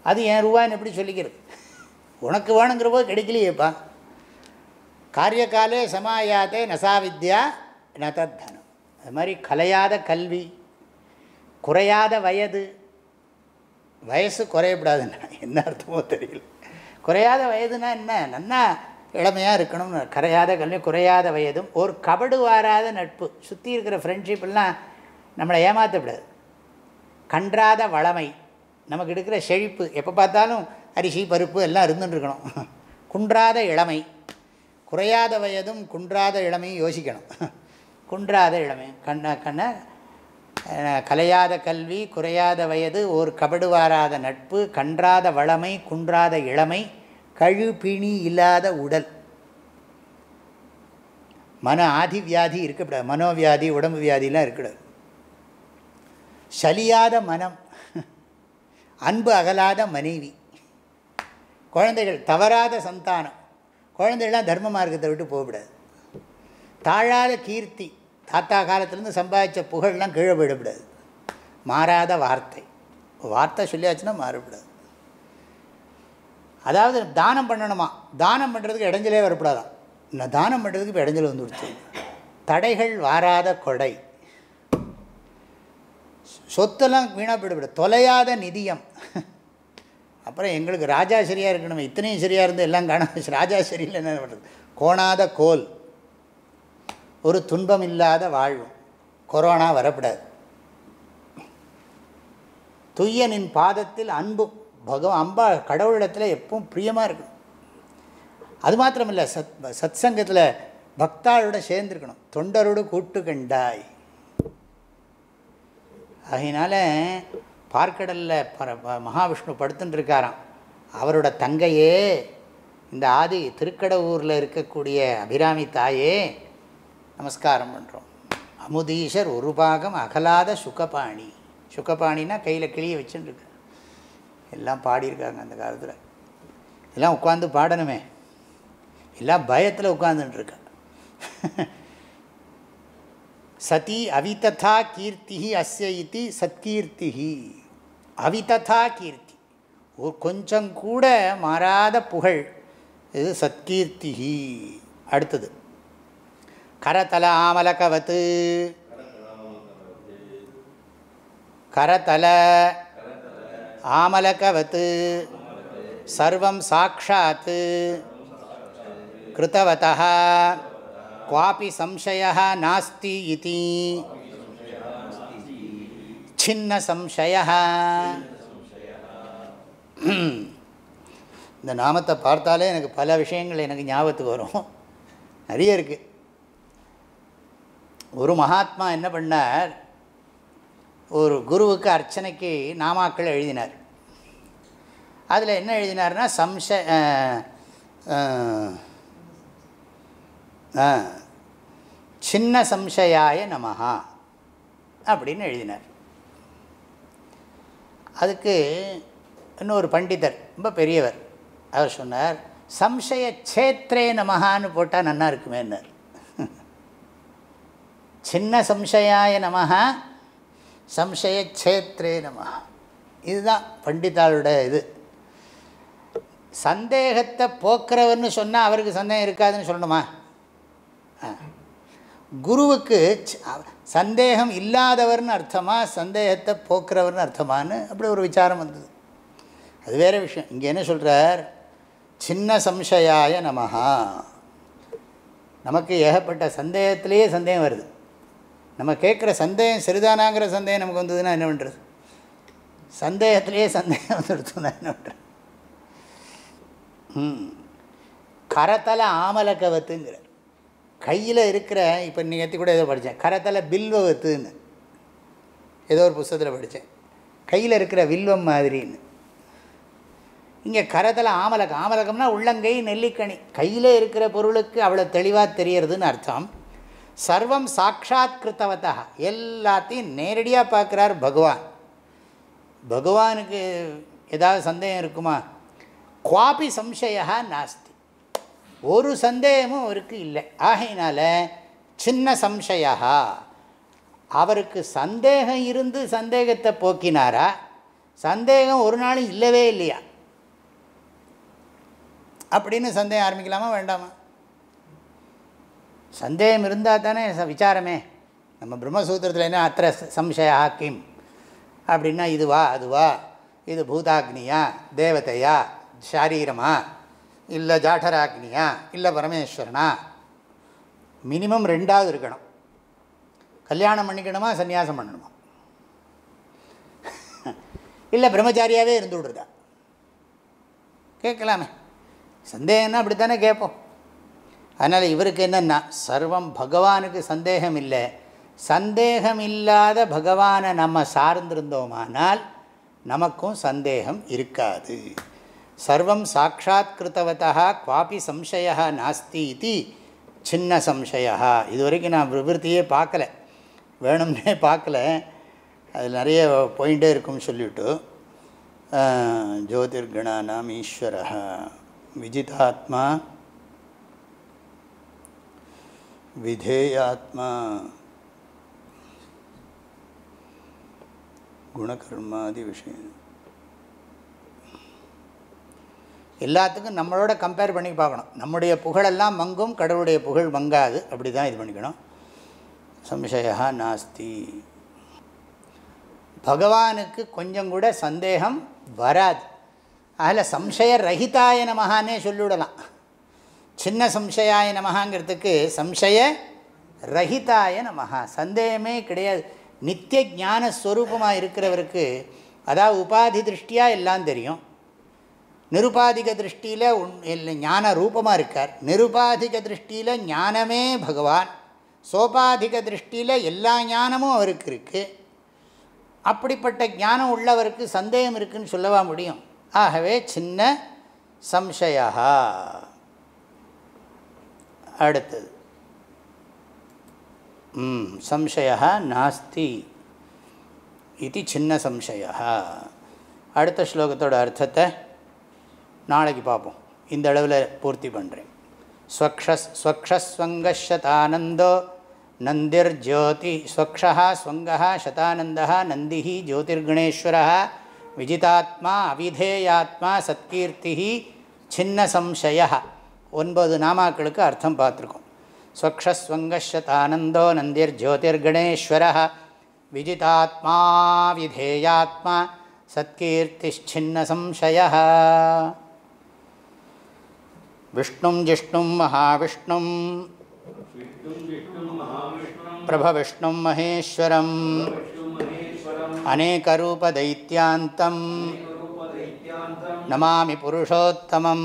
அது என் ரூபான்னு எப்படி சொல்லிக்கிறது? உனக்கு வேணுங்கிறப்போ கிடைக்கலையேப்பா. காரியகாலே சமாயாதே நசா வித்யா நதத்தனம் அது மாதிரி கலையாத கல்வி குறையாத வயது வயசு குறையப்படாதுன்னா என்ன அர்த்தமோ தெரியல. குறையாத வயதுனா என்ன? நன்னா இளமையாக இருக்கணும்னு கரையாத கல்வி குறையாத வயதும் ஒரு கபடு வாராத நட்பு. சுற்றி இருக்கிற ஃப்ரெண்ட்ஷிப்லாம் நம்மளை ஏமாற்றப்படாது கன்றாத வளமை நமக்கு எடுக்கிற செழிப்பு எப்போ பார்த்தாலும் அரிசி பருப்பு எல்லாம் இருந்துட்டுருக்கணும் குன்றாத இளமை குறையாத வயதும் குன்றாத இளமையும் யோசிக்கணும். குன்றாத இளமை கண்ண கண்ண கலையாத கல்வி குறையாத வயது ஓர் கபடுவாராத நட்பு கன்றாத வளமை குன்றாத இளமை கழு பிணி இல்லாத உடல். மன ஆதி வியாதி இருக்கக்கூடாது. மனோவியாதி உடம்பு வியாதிலாம் இருக்கக்கூடாது. சலியாத மனம் அன்பு அகலாத மனைவி. குழந்தைகள் தவறாத சந்தானம். குழந்தைகள்லாம் தர்ம மார்க்கத்தை விட்டு போகக்கூடாது. தாழாத கீர்த்தி தாத்தா காலத்துலேருந்து சம்பாதிச்ச புகழ்லாம் கீழே போயிடக்கூடாது. மாறாத வார்த்தை. வார்த்தை சொல்லியாச்சுன்னா மாறக்கூடாது. அதாவது தானம் பண்ணணுமா? தானம் பண்ணுறதுக்கு இடைஞ்சலே வரக்கூடாதான். நான் தானம் பண்ணுறதுக்கு இப்போ இடைஞ்சல் வந்து கொடுத்து தடைகள் வாராத கொடை. சொத்தெல்லாம் வீணாக போயிடக்கூடாது தொலையாத நிதியம். அப்புறம் எங்களுக்கு ராஜா சரியாக இருக்கணும். இத்தனையும் சரியாக இருந்து எல்லாம் காண ராஜா சரியில்லை என்ன பண்ணுறது கோணாத கோல். ஒரு துன்பம் இல்லாத வாழ்வும் கொரோனா வரப்படாது துய்யனின் பாதத்தில் அன்பு பகவான் அம்பா கடவுளிடத்தில் எப்பவும் பிரியமாக இருக்கணும். அது மாத்திரமில்லை சத் சத் சங்கத்தில் பக்தாளோட சேர்ந்துருக்கணும். தொண்டரோடு கூட்டு கண்டாய். அதனால் பார்க்கடலில் பர மகாவிஷ்ணு படுத்துன்னு இருக்காராம் அவரோட தங்கையே இந்த ஆதி திருக்கடவுரில் இருக்கக்கூடிய அபிராமி தாயே நமஸ்காரம் பண்ணுறோம் அமுதீஷர் ஒரு பாகம் அகலாத சுகபாணி. சுகபாணினா கையில் கிளியை வச்சுட்டுருக்கு எல்லாம் பாடியிருக்காங்க அந்த காலத்தில். எல்லாம் உட்காந்து பாடணுமே. எல்லாம் பயத்தில் உட்காந்துட்டுருக்க சதி அவிததா கீர்த்தி அஸ்ய இது சத்கீர்த்தி. அவிததா கீர்த்தி. ஒரு கொஞ்சம் கூட மாறாத புகழ் இது சத்கீர்த்தி. அடுத்தது. கரதல ஆமலகவத்து கரதல ஆமலகவத் சர்வம் சாட்சாத் கிருத்தவதா குவாபி சம்சய நாஸ்தி இதி. சின்ன சம்சய இந்த நாமத்தை பார்த்தாலே எனக்கு பல விஷயங்கள் எனக்கு ஞாபகத்துக்கு வரும். நிறைய இருக்குது ஒரு மகாத்மா என்ன பண்ணார்? ஒரு குருவுக்கு அர்ச்சனைக்கு நாமாக்கள் எழுதினார். அதில் என்ன எழுதினார்னா சம்ச சின்ன சம்சயாய நமஹா அப்படின்னு எழுதினார். அதுக்கு இன்னொரு பண்டிதர் ரொம்ப பெரியவர் அவர் சொன்னார் சம்சய சேத்திரே நமஹான்னு போட்டால் நல்லா இருக்குமேன்னார். சின்ன சம்சயாய நமஹா சம்சயக்ஷேத்ரே நம. நமஹா இதுதான் பண்டிதாளுடைய இது. சந்தேகத்தை போக்குறவர்னு சொன்னால் அவருக்கு சந்தேகம் இருக்காதுன்னு சொல்லணுமா? குருவுக்கு சந்தேகம் இல்லாதவர்னு அர்த்தமா சந்தேகத்தை போக்குறவர்னு அர்த்தமானு அப்படி ஒரு விசாரம் வந்தது. அது வேறு விஷயம். இங்கே என்ன சொல்கிறார் சின்ன சம்சயாய நமஹா. நமக்கு ஏகப்பட்ட சந்தேகத்திலேயே சந்தேகம் வருது. நம்ம கேட்குற சந்தேகம் சரிதானாங்கிற சந்தேகம் நமக்கு வந்ததுன்னா என்ன பண்ணுறது சந்தேகத்திலேயே சந்தேகம் வந்துடுத்துனா என்ன பண்ணுறது ம். கரத்தலை ஆமலக்கவத்துங்கிறார். கையில் இருக்கிற இப்போ நேற்று கூட ஏதோ படித்தேன் கரத்தலை பில்வத்துன்னு ஏதோ ஒரு புஸ்தகத்தில் படித்தேன் கையில் இருக்கிற வில்வம் மாதிரின்னு. இங்கே கரத்தில் ஆமலகம் ஆமலகம்னா உள்ளங்கை நெல்லிக்கனி. கையில் இருக்கிற பொருளுக்கு அவ்வளோ தெளிவாக தெரியறதுன்னு அர்த்தம். சர்வம் சாட்சாத் கிருத்தவதா எல்லாத்தையும் நேரடியாக பார்க்குறார் பகவான். பகவானுக்கு ஏதாவது சந்தேகம் இருக்குமா? குவாபி சம்சயா நாஸ்தி. ஒரு சந்தேகமும் அவருக்கு இல்லை. ஆகையினால சின்ன சம்சயா அவருக்கு சந்தேகம் இருந்து சந்தேகத்தை போக்கினாரா? சந்தேகம் ஒரு நாளும் இல்லவே இல்லையா? அப்படின்னு சந்தேகம் ஆரம்பிக்கலாமா வேண்டாமா? சந்தேகம் இருந்தால் தானே விசாரமே. நம்ம பிரம்மசூத்திரத்தில் என்ன அத்த சம்சயா கிம்? அப்படின்னா இதுவா அதுவா இது பூதாக்னியா தேவதையா சாரீரமா இல்லை ஜாடராக்னியா இல்லை பரமேஸ்வரனா? மினிமம் ரெண்டாவது இருக்கணும். கல்யாணம் பண்ணிக்கணுமா சன்னியாசம் பண்ணணுமா? இல்லை பிரம்மச்சாரியாகவே இருந்து விடுறதா? கேட்கலாமே. சந்தேகம்னா அப்படித்தானே கேட்போம். அதனால் இவருக்கு என்னென்னா சர்வம் பகவானுக்கு சந்தேகம் இல்லை சந்தேகம் இல்லாத பகவானை நம்ம சார்ந்திருந்தோமானால் நமக்கும் சந்தேகம் இருக்காது. சர்வம் சாட்சாத் கிருத்தவத்தா குவாபி சம்சயா நாஸ்தி இது சின்ன சம்சயா இது வரைக்கும் நான் விவருத்தியே பார்க்கல. வேணும்னே பார்க்கல. அது நிறைய பாயிண்டே இருக்கும்னு சொல்லிவிட்டு ஜோதிர்கணானாம் ஈஸ்வர விஜிதாத்மா விதேயாத்மா குணகர்மாதி விஷயம் எல்லாத்துக்கும் நம்மளோட கம்பேர் பண்ணி பார்க்கணும். நம்முடைய புகழெல்லாம் மங்கும் கடவுளுடைய புகழ் மங்காது. அப்படி தான் இது பண்ணிக்கணும். சம்சயா நாஸ்தி. பகவானுக்கு கொஞ்சம் கூட சந்தேகம் வராது. அதில் சம்சய ரஹிதாய நமகானே சொல்லிவிடலாம். சின்ன சம்சயாய நமகாங்கிறதுக்கு சம்சய ரஹிதாய நமகா சந்தேகமே கிடையாது. நித்திய ஞான ஸ்வரூபமாக இருக்கிறவருக்கு அதாவது உபாதி திருஷ்டியாக எல்லாம் தெரியும். நிருபாதிக திருஷ்டியில் உன் ஞான ரூபமாக இருக்கார். நிருபாதிக திருஷ்டியில் ஞானமே பகவான். சோபாதிக திருஷ்டியில் எல்லா ஞானமும் அவருக்கு இருக்குது அப்படிப்பட்ட ஞானம் உள்ளவருக்கு சந்தேகம் இருக்குதுன்னு சொல்லவா முடியும்? ஆகவே சின்ன சம்சயா. அடுத்தது. சம்சயா நாஸ்தி இது சின்ன சம்சயா அடுத்த ஸ்லோகத்தோட அர்த்தத்தை நாளைக்கு பார்ப்போம். இந்த அளவில் பூர்த்தி பண்ணுறேன் ஸ்வக்ஷஸ்வங்கதானந்தோ நந்திர் ஜோதி ஸ்வக்ஷா ஸ்வங்கா சதானந்தா நந்தி ஜோதிர்குணேஸ்வரா விஜிதாத்மா அவிதேயாத்மா சத்கீர்த்தி சின்ன சம்சய ஒன்பது நாமாக்களுக்கு அர்த்தம் பார்த்துருக்கோம் ஸ்வக்ஷஸ்வங்கஷதானந்தோ நந்திர்ஜோதிர்கணேஸ்வர விஜிதாத்மா விதேயாத்மா சத்கீர்த்திச்சின்ன சம்சய விஷ்ணும் ஜிஷ்ணும் மகாவிஷ்ணும் प्रभविष्णुं महेश्वरम् अनेकरूपदैत्यान्तं नमामि पुरुषोत्तमम्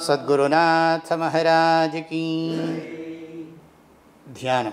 सद्गुरुनाथ महाराज की। ध्यान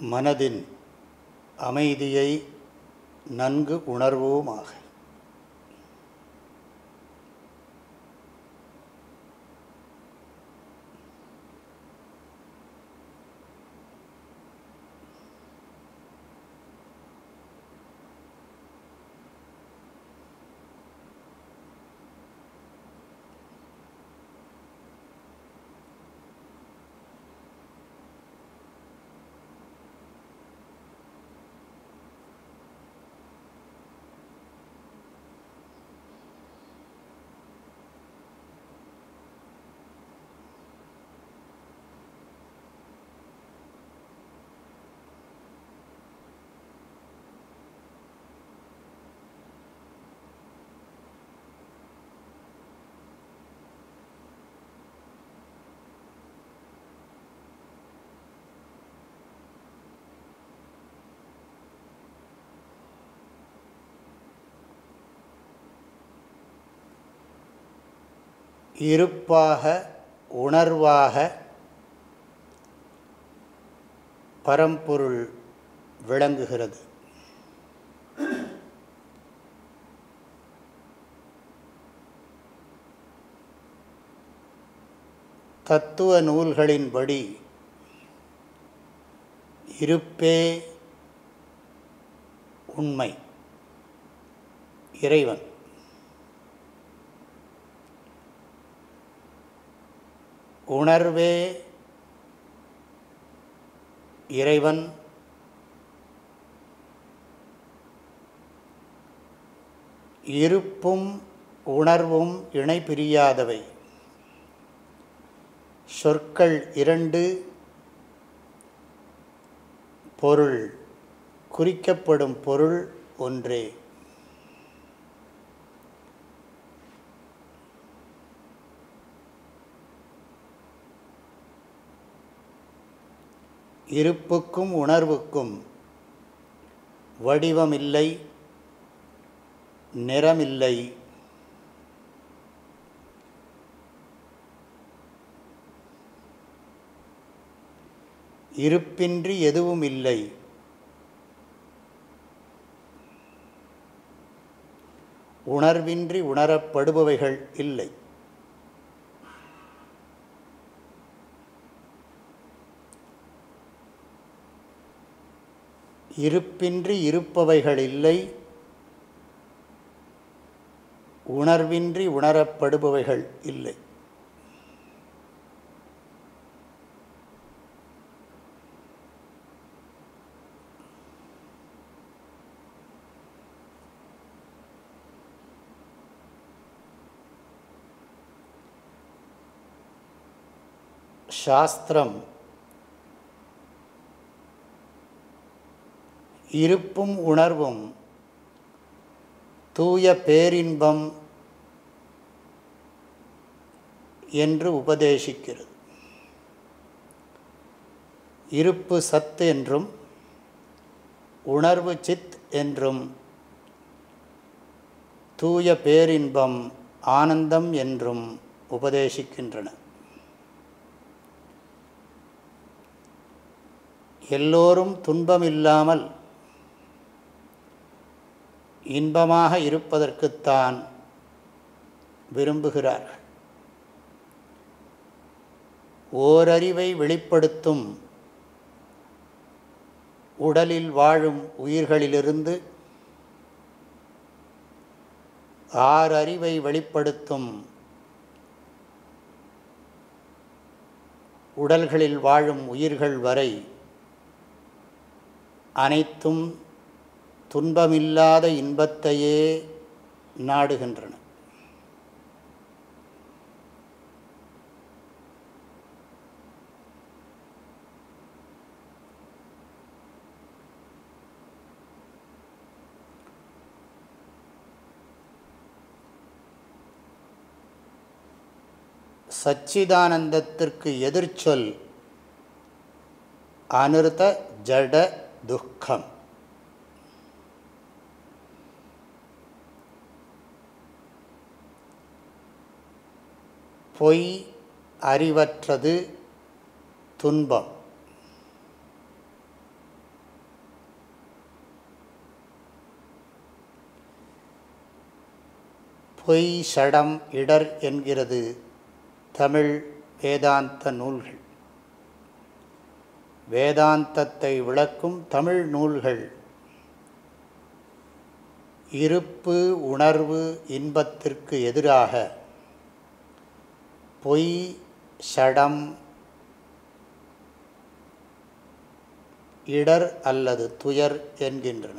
மனதின் அமைதியை நன்கு உணர்வோமாக. இருப்பாக உணர்வாக பரம்பொருள் விளங்குகிறது. தத்துவ நூல்களின்படி இருப்பே உண்மை இறைவன். உணர்வே இறைவன். இருப்பும் உணர்வும் இணை பிரியாதவை சொற்கள் இரண்டு. பொருள் குறிக்கப்படும் பொருள் ஒன்றே. இருப்புக்கும் உணர்வுக்கும் வடிவமில்லை நிறமில்லை. இருப்பின்றி எதுவும் இல்லை உணர்வின்றி உணரப்படுபவைகள் இல்லை. இருப்பின்றி இருப்பவைகள் இல்லை. உணர்வின்றி உணரப்படுபவைகள் இல்லை. சாஸ்திரம் இருப்பும் உணர்வும் தூய பேரின்பம் என்று உபதேசிக்கிறது. இருப்பு சத் என்றும் உணர்வு சித் என்றும் தூய பேரின்பம் ஆனந்தம் என்றும் உபதேசிக்கின்றன. எல்லோரும் துன்பமில்லாமல் இன்பமாக இருப்பதற்குத்தான் விரும்புகிறார்கள். ஓரறிவை வெளிப்படுத்தும் உடலில் வாழும் உயிர்களிலிருந்து ஆறறிவை வெளிப்படுத்தும் உடல்களில் வாழும் உயிர்கள் வரை அனைத்தும் துன்பமில்லாத இன்பத்தையே நாடுகின்றன. சச்சிதானந்தத்திற்கு எதிர்ச்சொல் அனிருத ஜட துக்கம். பொய் அறிவற்றது துன்பம். பொய் சடம் இடர் என்கிறது தமிழ் வேதாந்த நூல்கள். வேதாந்தத்தை விளக்கும் தமிழ் நூல்கள். இருப்பு உணர்வு இன்பத்திற்கு எதிராக பொய் ஷடம் இடர் அல்லது துயர் என்கின்றன.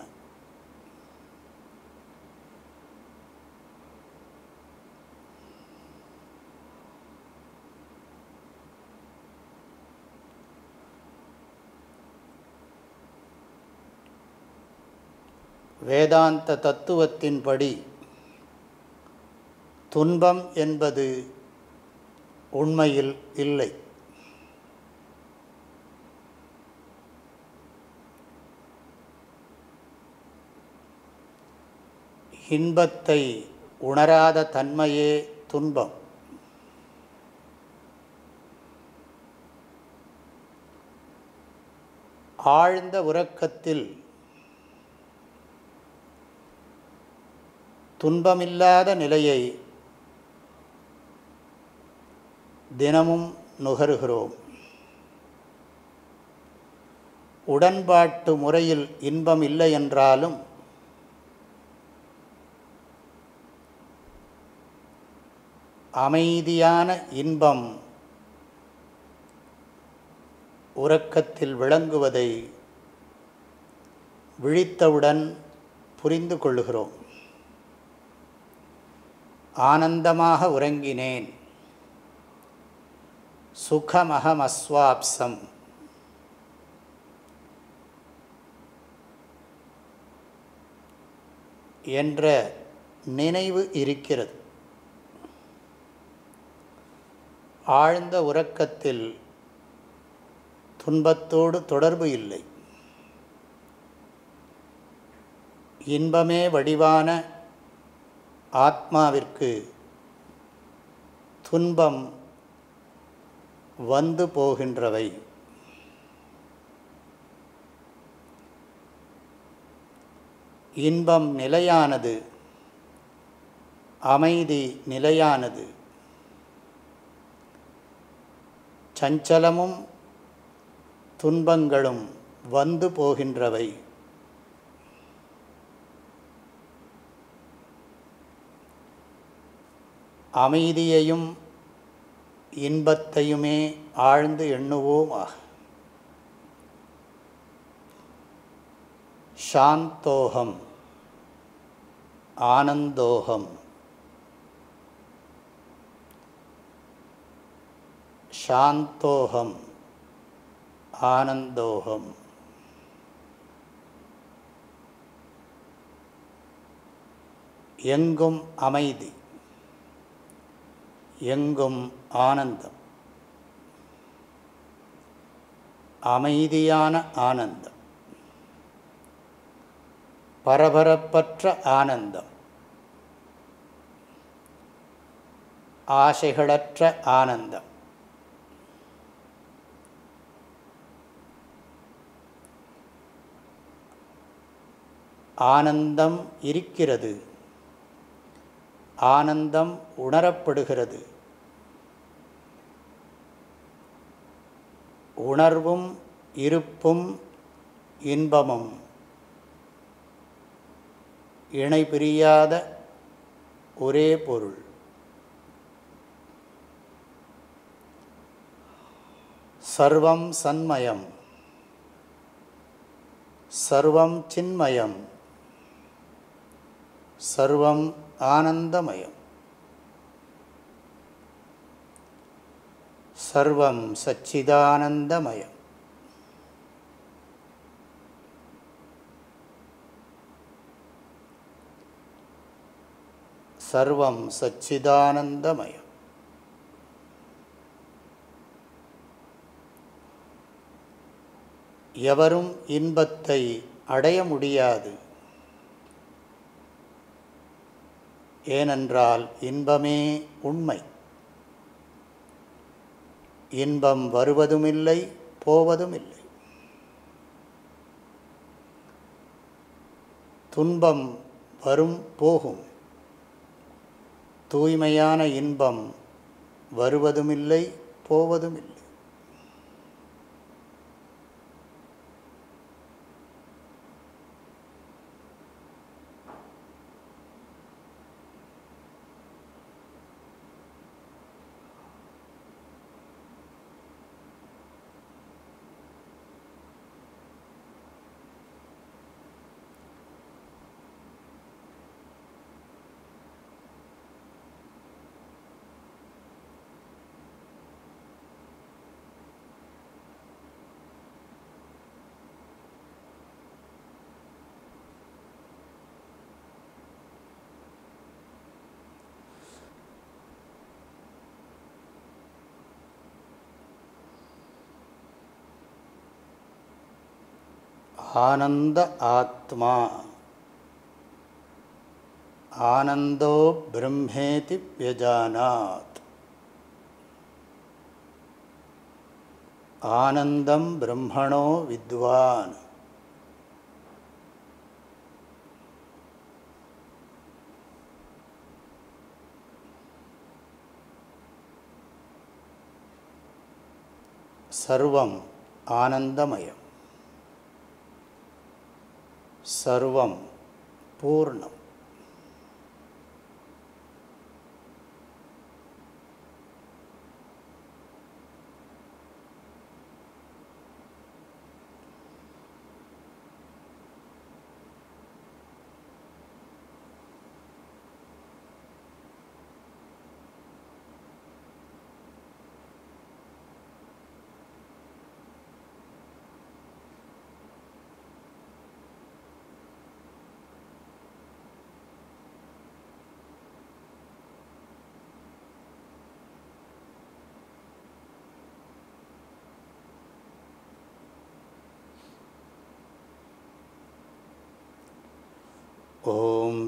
வேதாந்த தத்துவத்தின்படி துன்பம் என்பது உண்மையில் இல்லை. இன்பத்தை உணராத தன்மையே துன்பம். ஆழ்ந்த உறக்கத்தில் துன்பமில்லாத நிலையை தினமும் நுகருகிறோம். உடன்பாட்டு முறையில் இன்பம் இல்லை என்றாலும் அமைதியான இன்பம் உறக்கத்தில் விளங்குவதை விழித்தவுடன் புரிந்து கொள்ளுகிறோம். ஆனந்தமாக உறங்கினேன். சுகமகமஸ்வாப்சம். என்ற நினைவு இருக்கிறது. ஆழ்ந்த உறக்கத்தில் துன்பத்தோடு தொடர்பு இல்லை. இன்பமே வடிவான ஆத்மாவிற்கு துன்பம் வந்து போகின்றவை. இன்பம் நிலையானது அமைதி நிலையானது. சஞ்சலமும் துன்பங்களும் வந்து போகின்றவை. அமைதியையும் இன்பத்தையுமே ஆழ்ந்து எண்ணுவோமாக சாந்தோகம் ஆனந்தோகம். சாந்தோகம் ஆனந்தோகம். எங்கும் அமைதி எங்கும் ஆனந்தம். அமைதியான ஆனந்தம். பரபரப்பற்ற ஆனந்தம். ஆசைகளற்ற ஆனந்தம். ஆனந்தம் இருக்கிறது. ஆனந்தம் உணரப்படுகிறது. உணர்வும் இருப்பும் இன்பமும். இணை பிரியாத ஒரே பொருள். சர்வம் சன்மயம். சர்வம் சின்மயம். சர்வம் ஆனந்தமயம். சர்வம் சச்சிதானந்தமயம். சர்வம் சச்சிதானந்தமயம். எவரும் இன்பத்தை அடைய முடியாது. ஏனென்றால் இன்பமே உண்மை. இன்பம் வருவதுமில்லை போவதுமில்லை. துன்பம் வரும் போகும். தூய்மையான இன்பம் வருவதுமில்லை போவதுமில்லை. ஆனந்த ஆத்மா. ஆனந்தோ பிரம்மேதி பியஜானாத் ஆனந்தம் பிரம்மணோ வித்வான். சர்வம் ஆனந்தமயம். சர்வம் பூர்ணம்.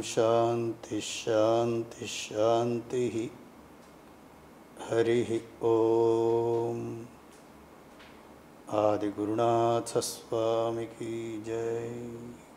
शांति शांति शांति हरि ओम। आदिगुरुनाथ स्वामी की जय।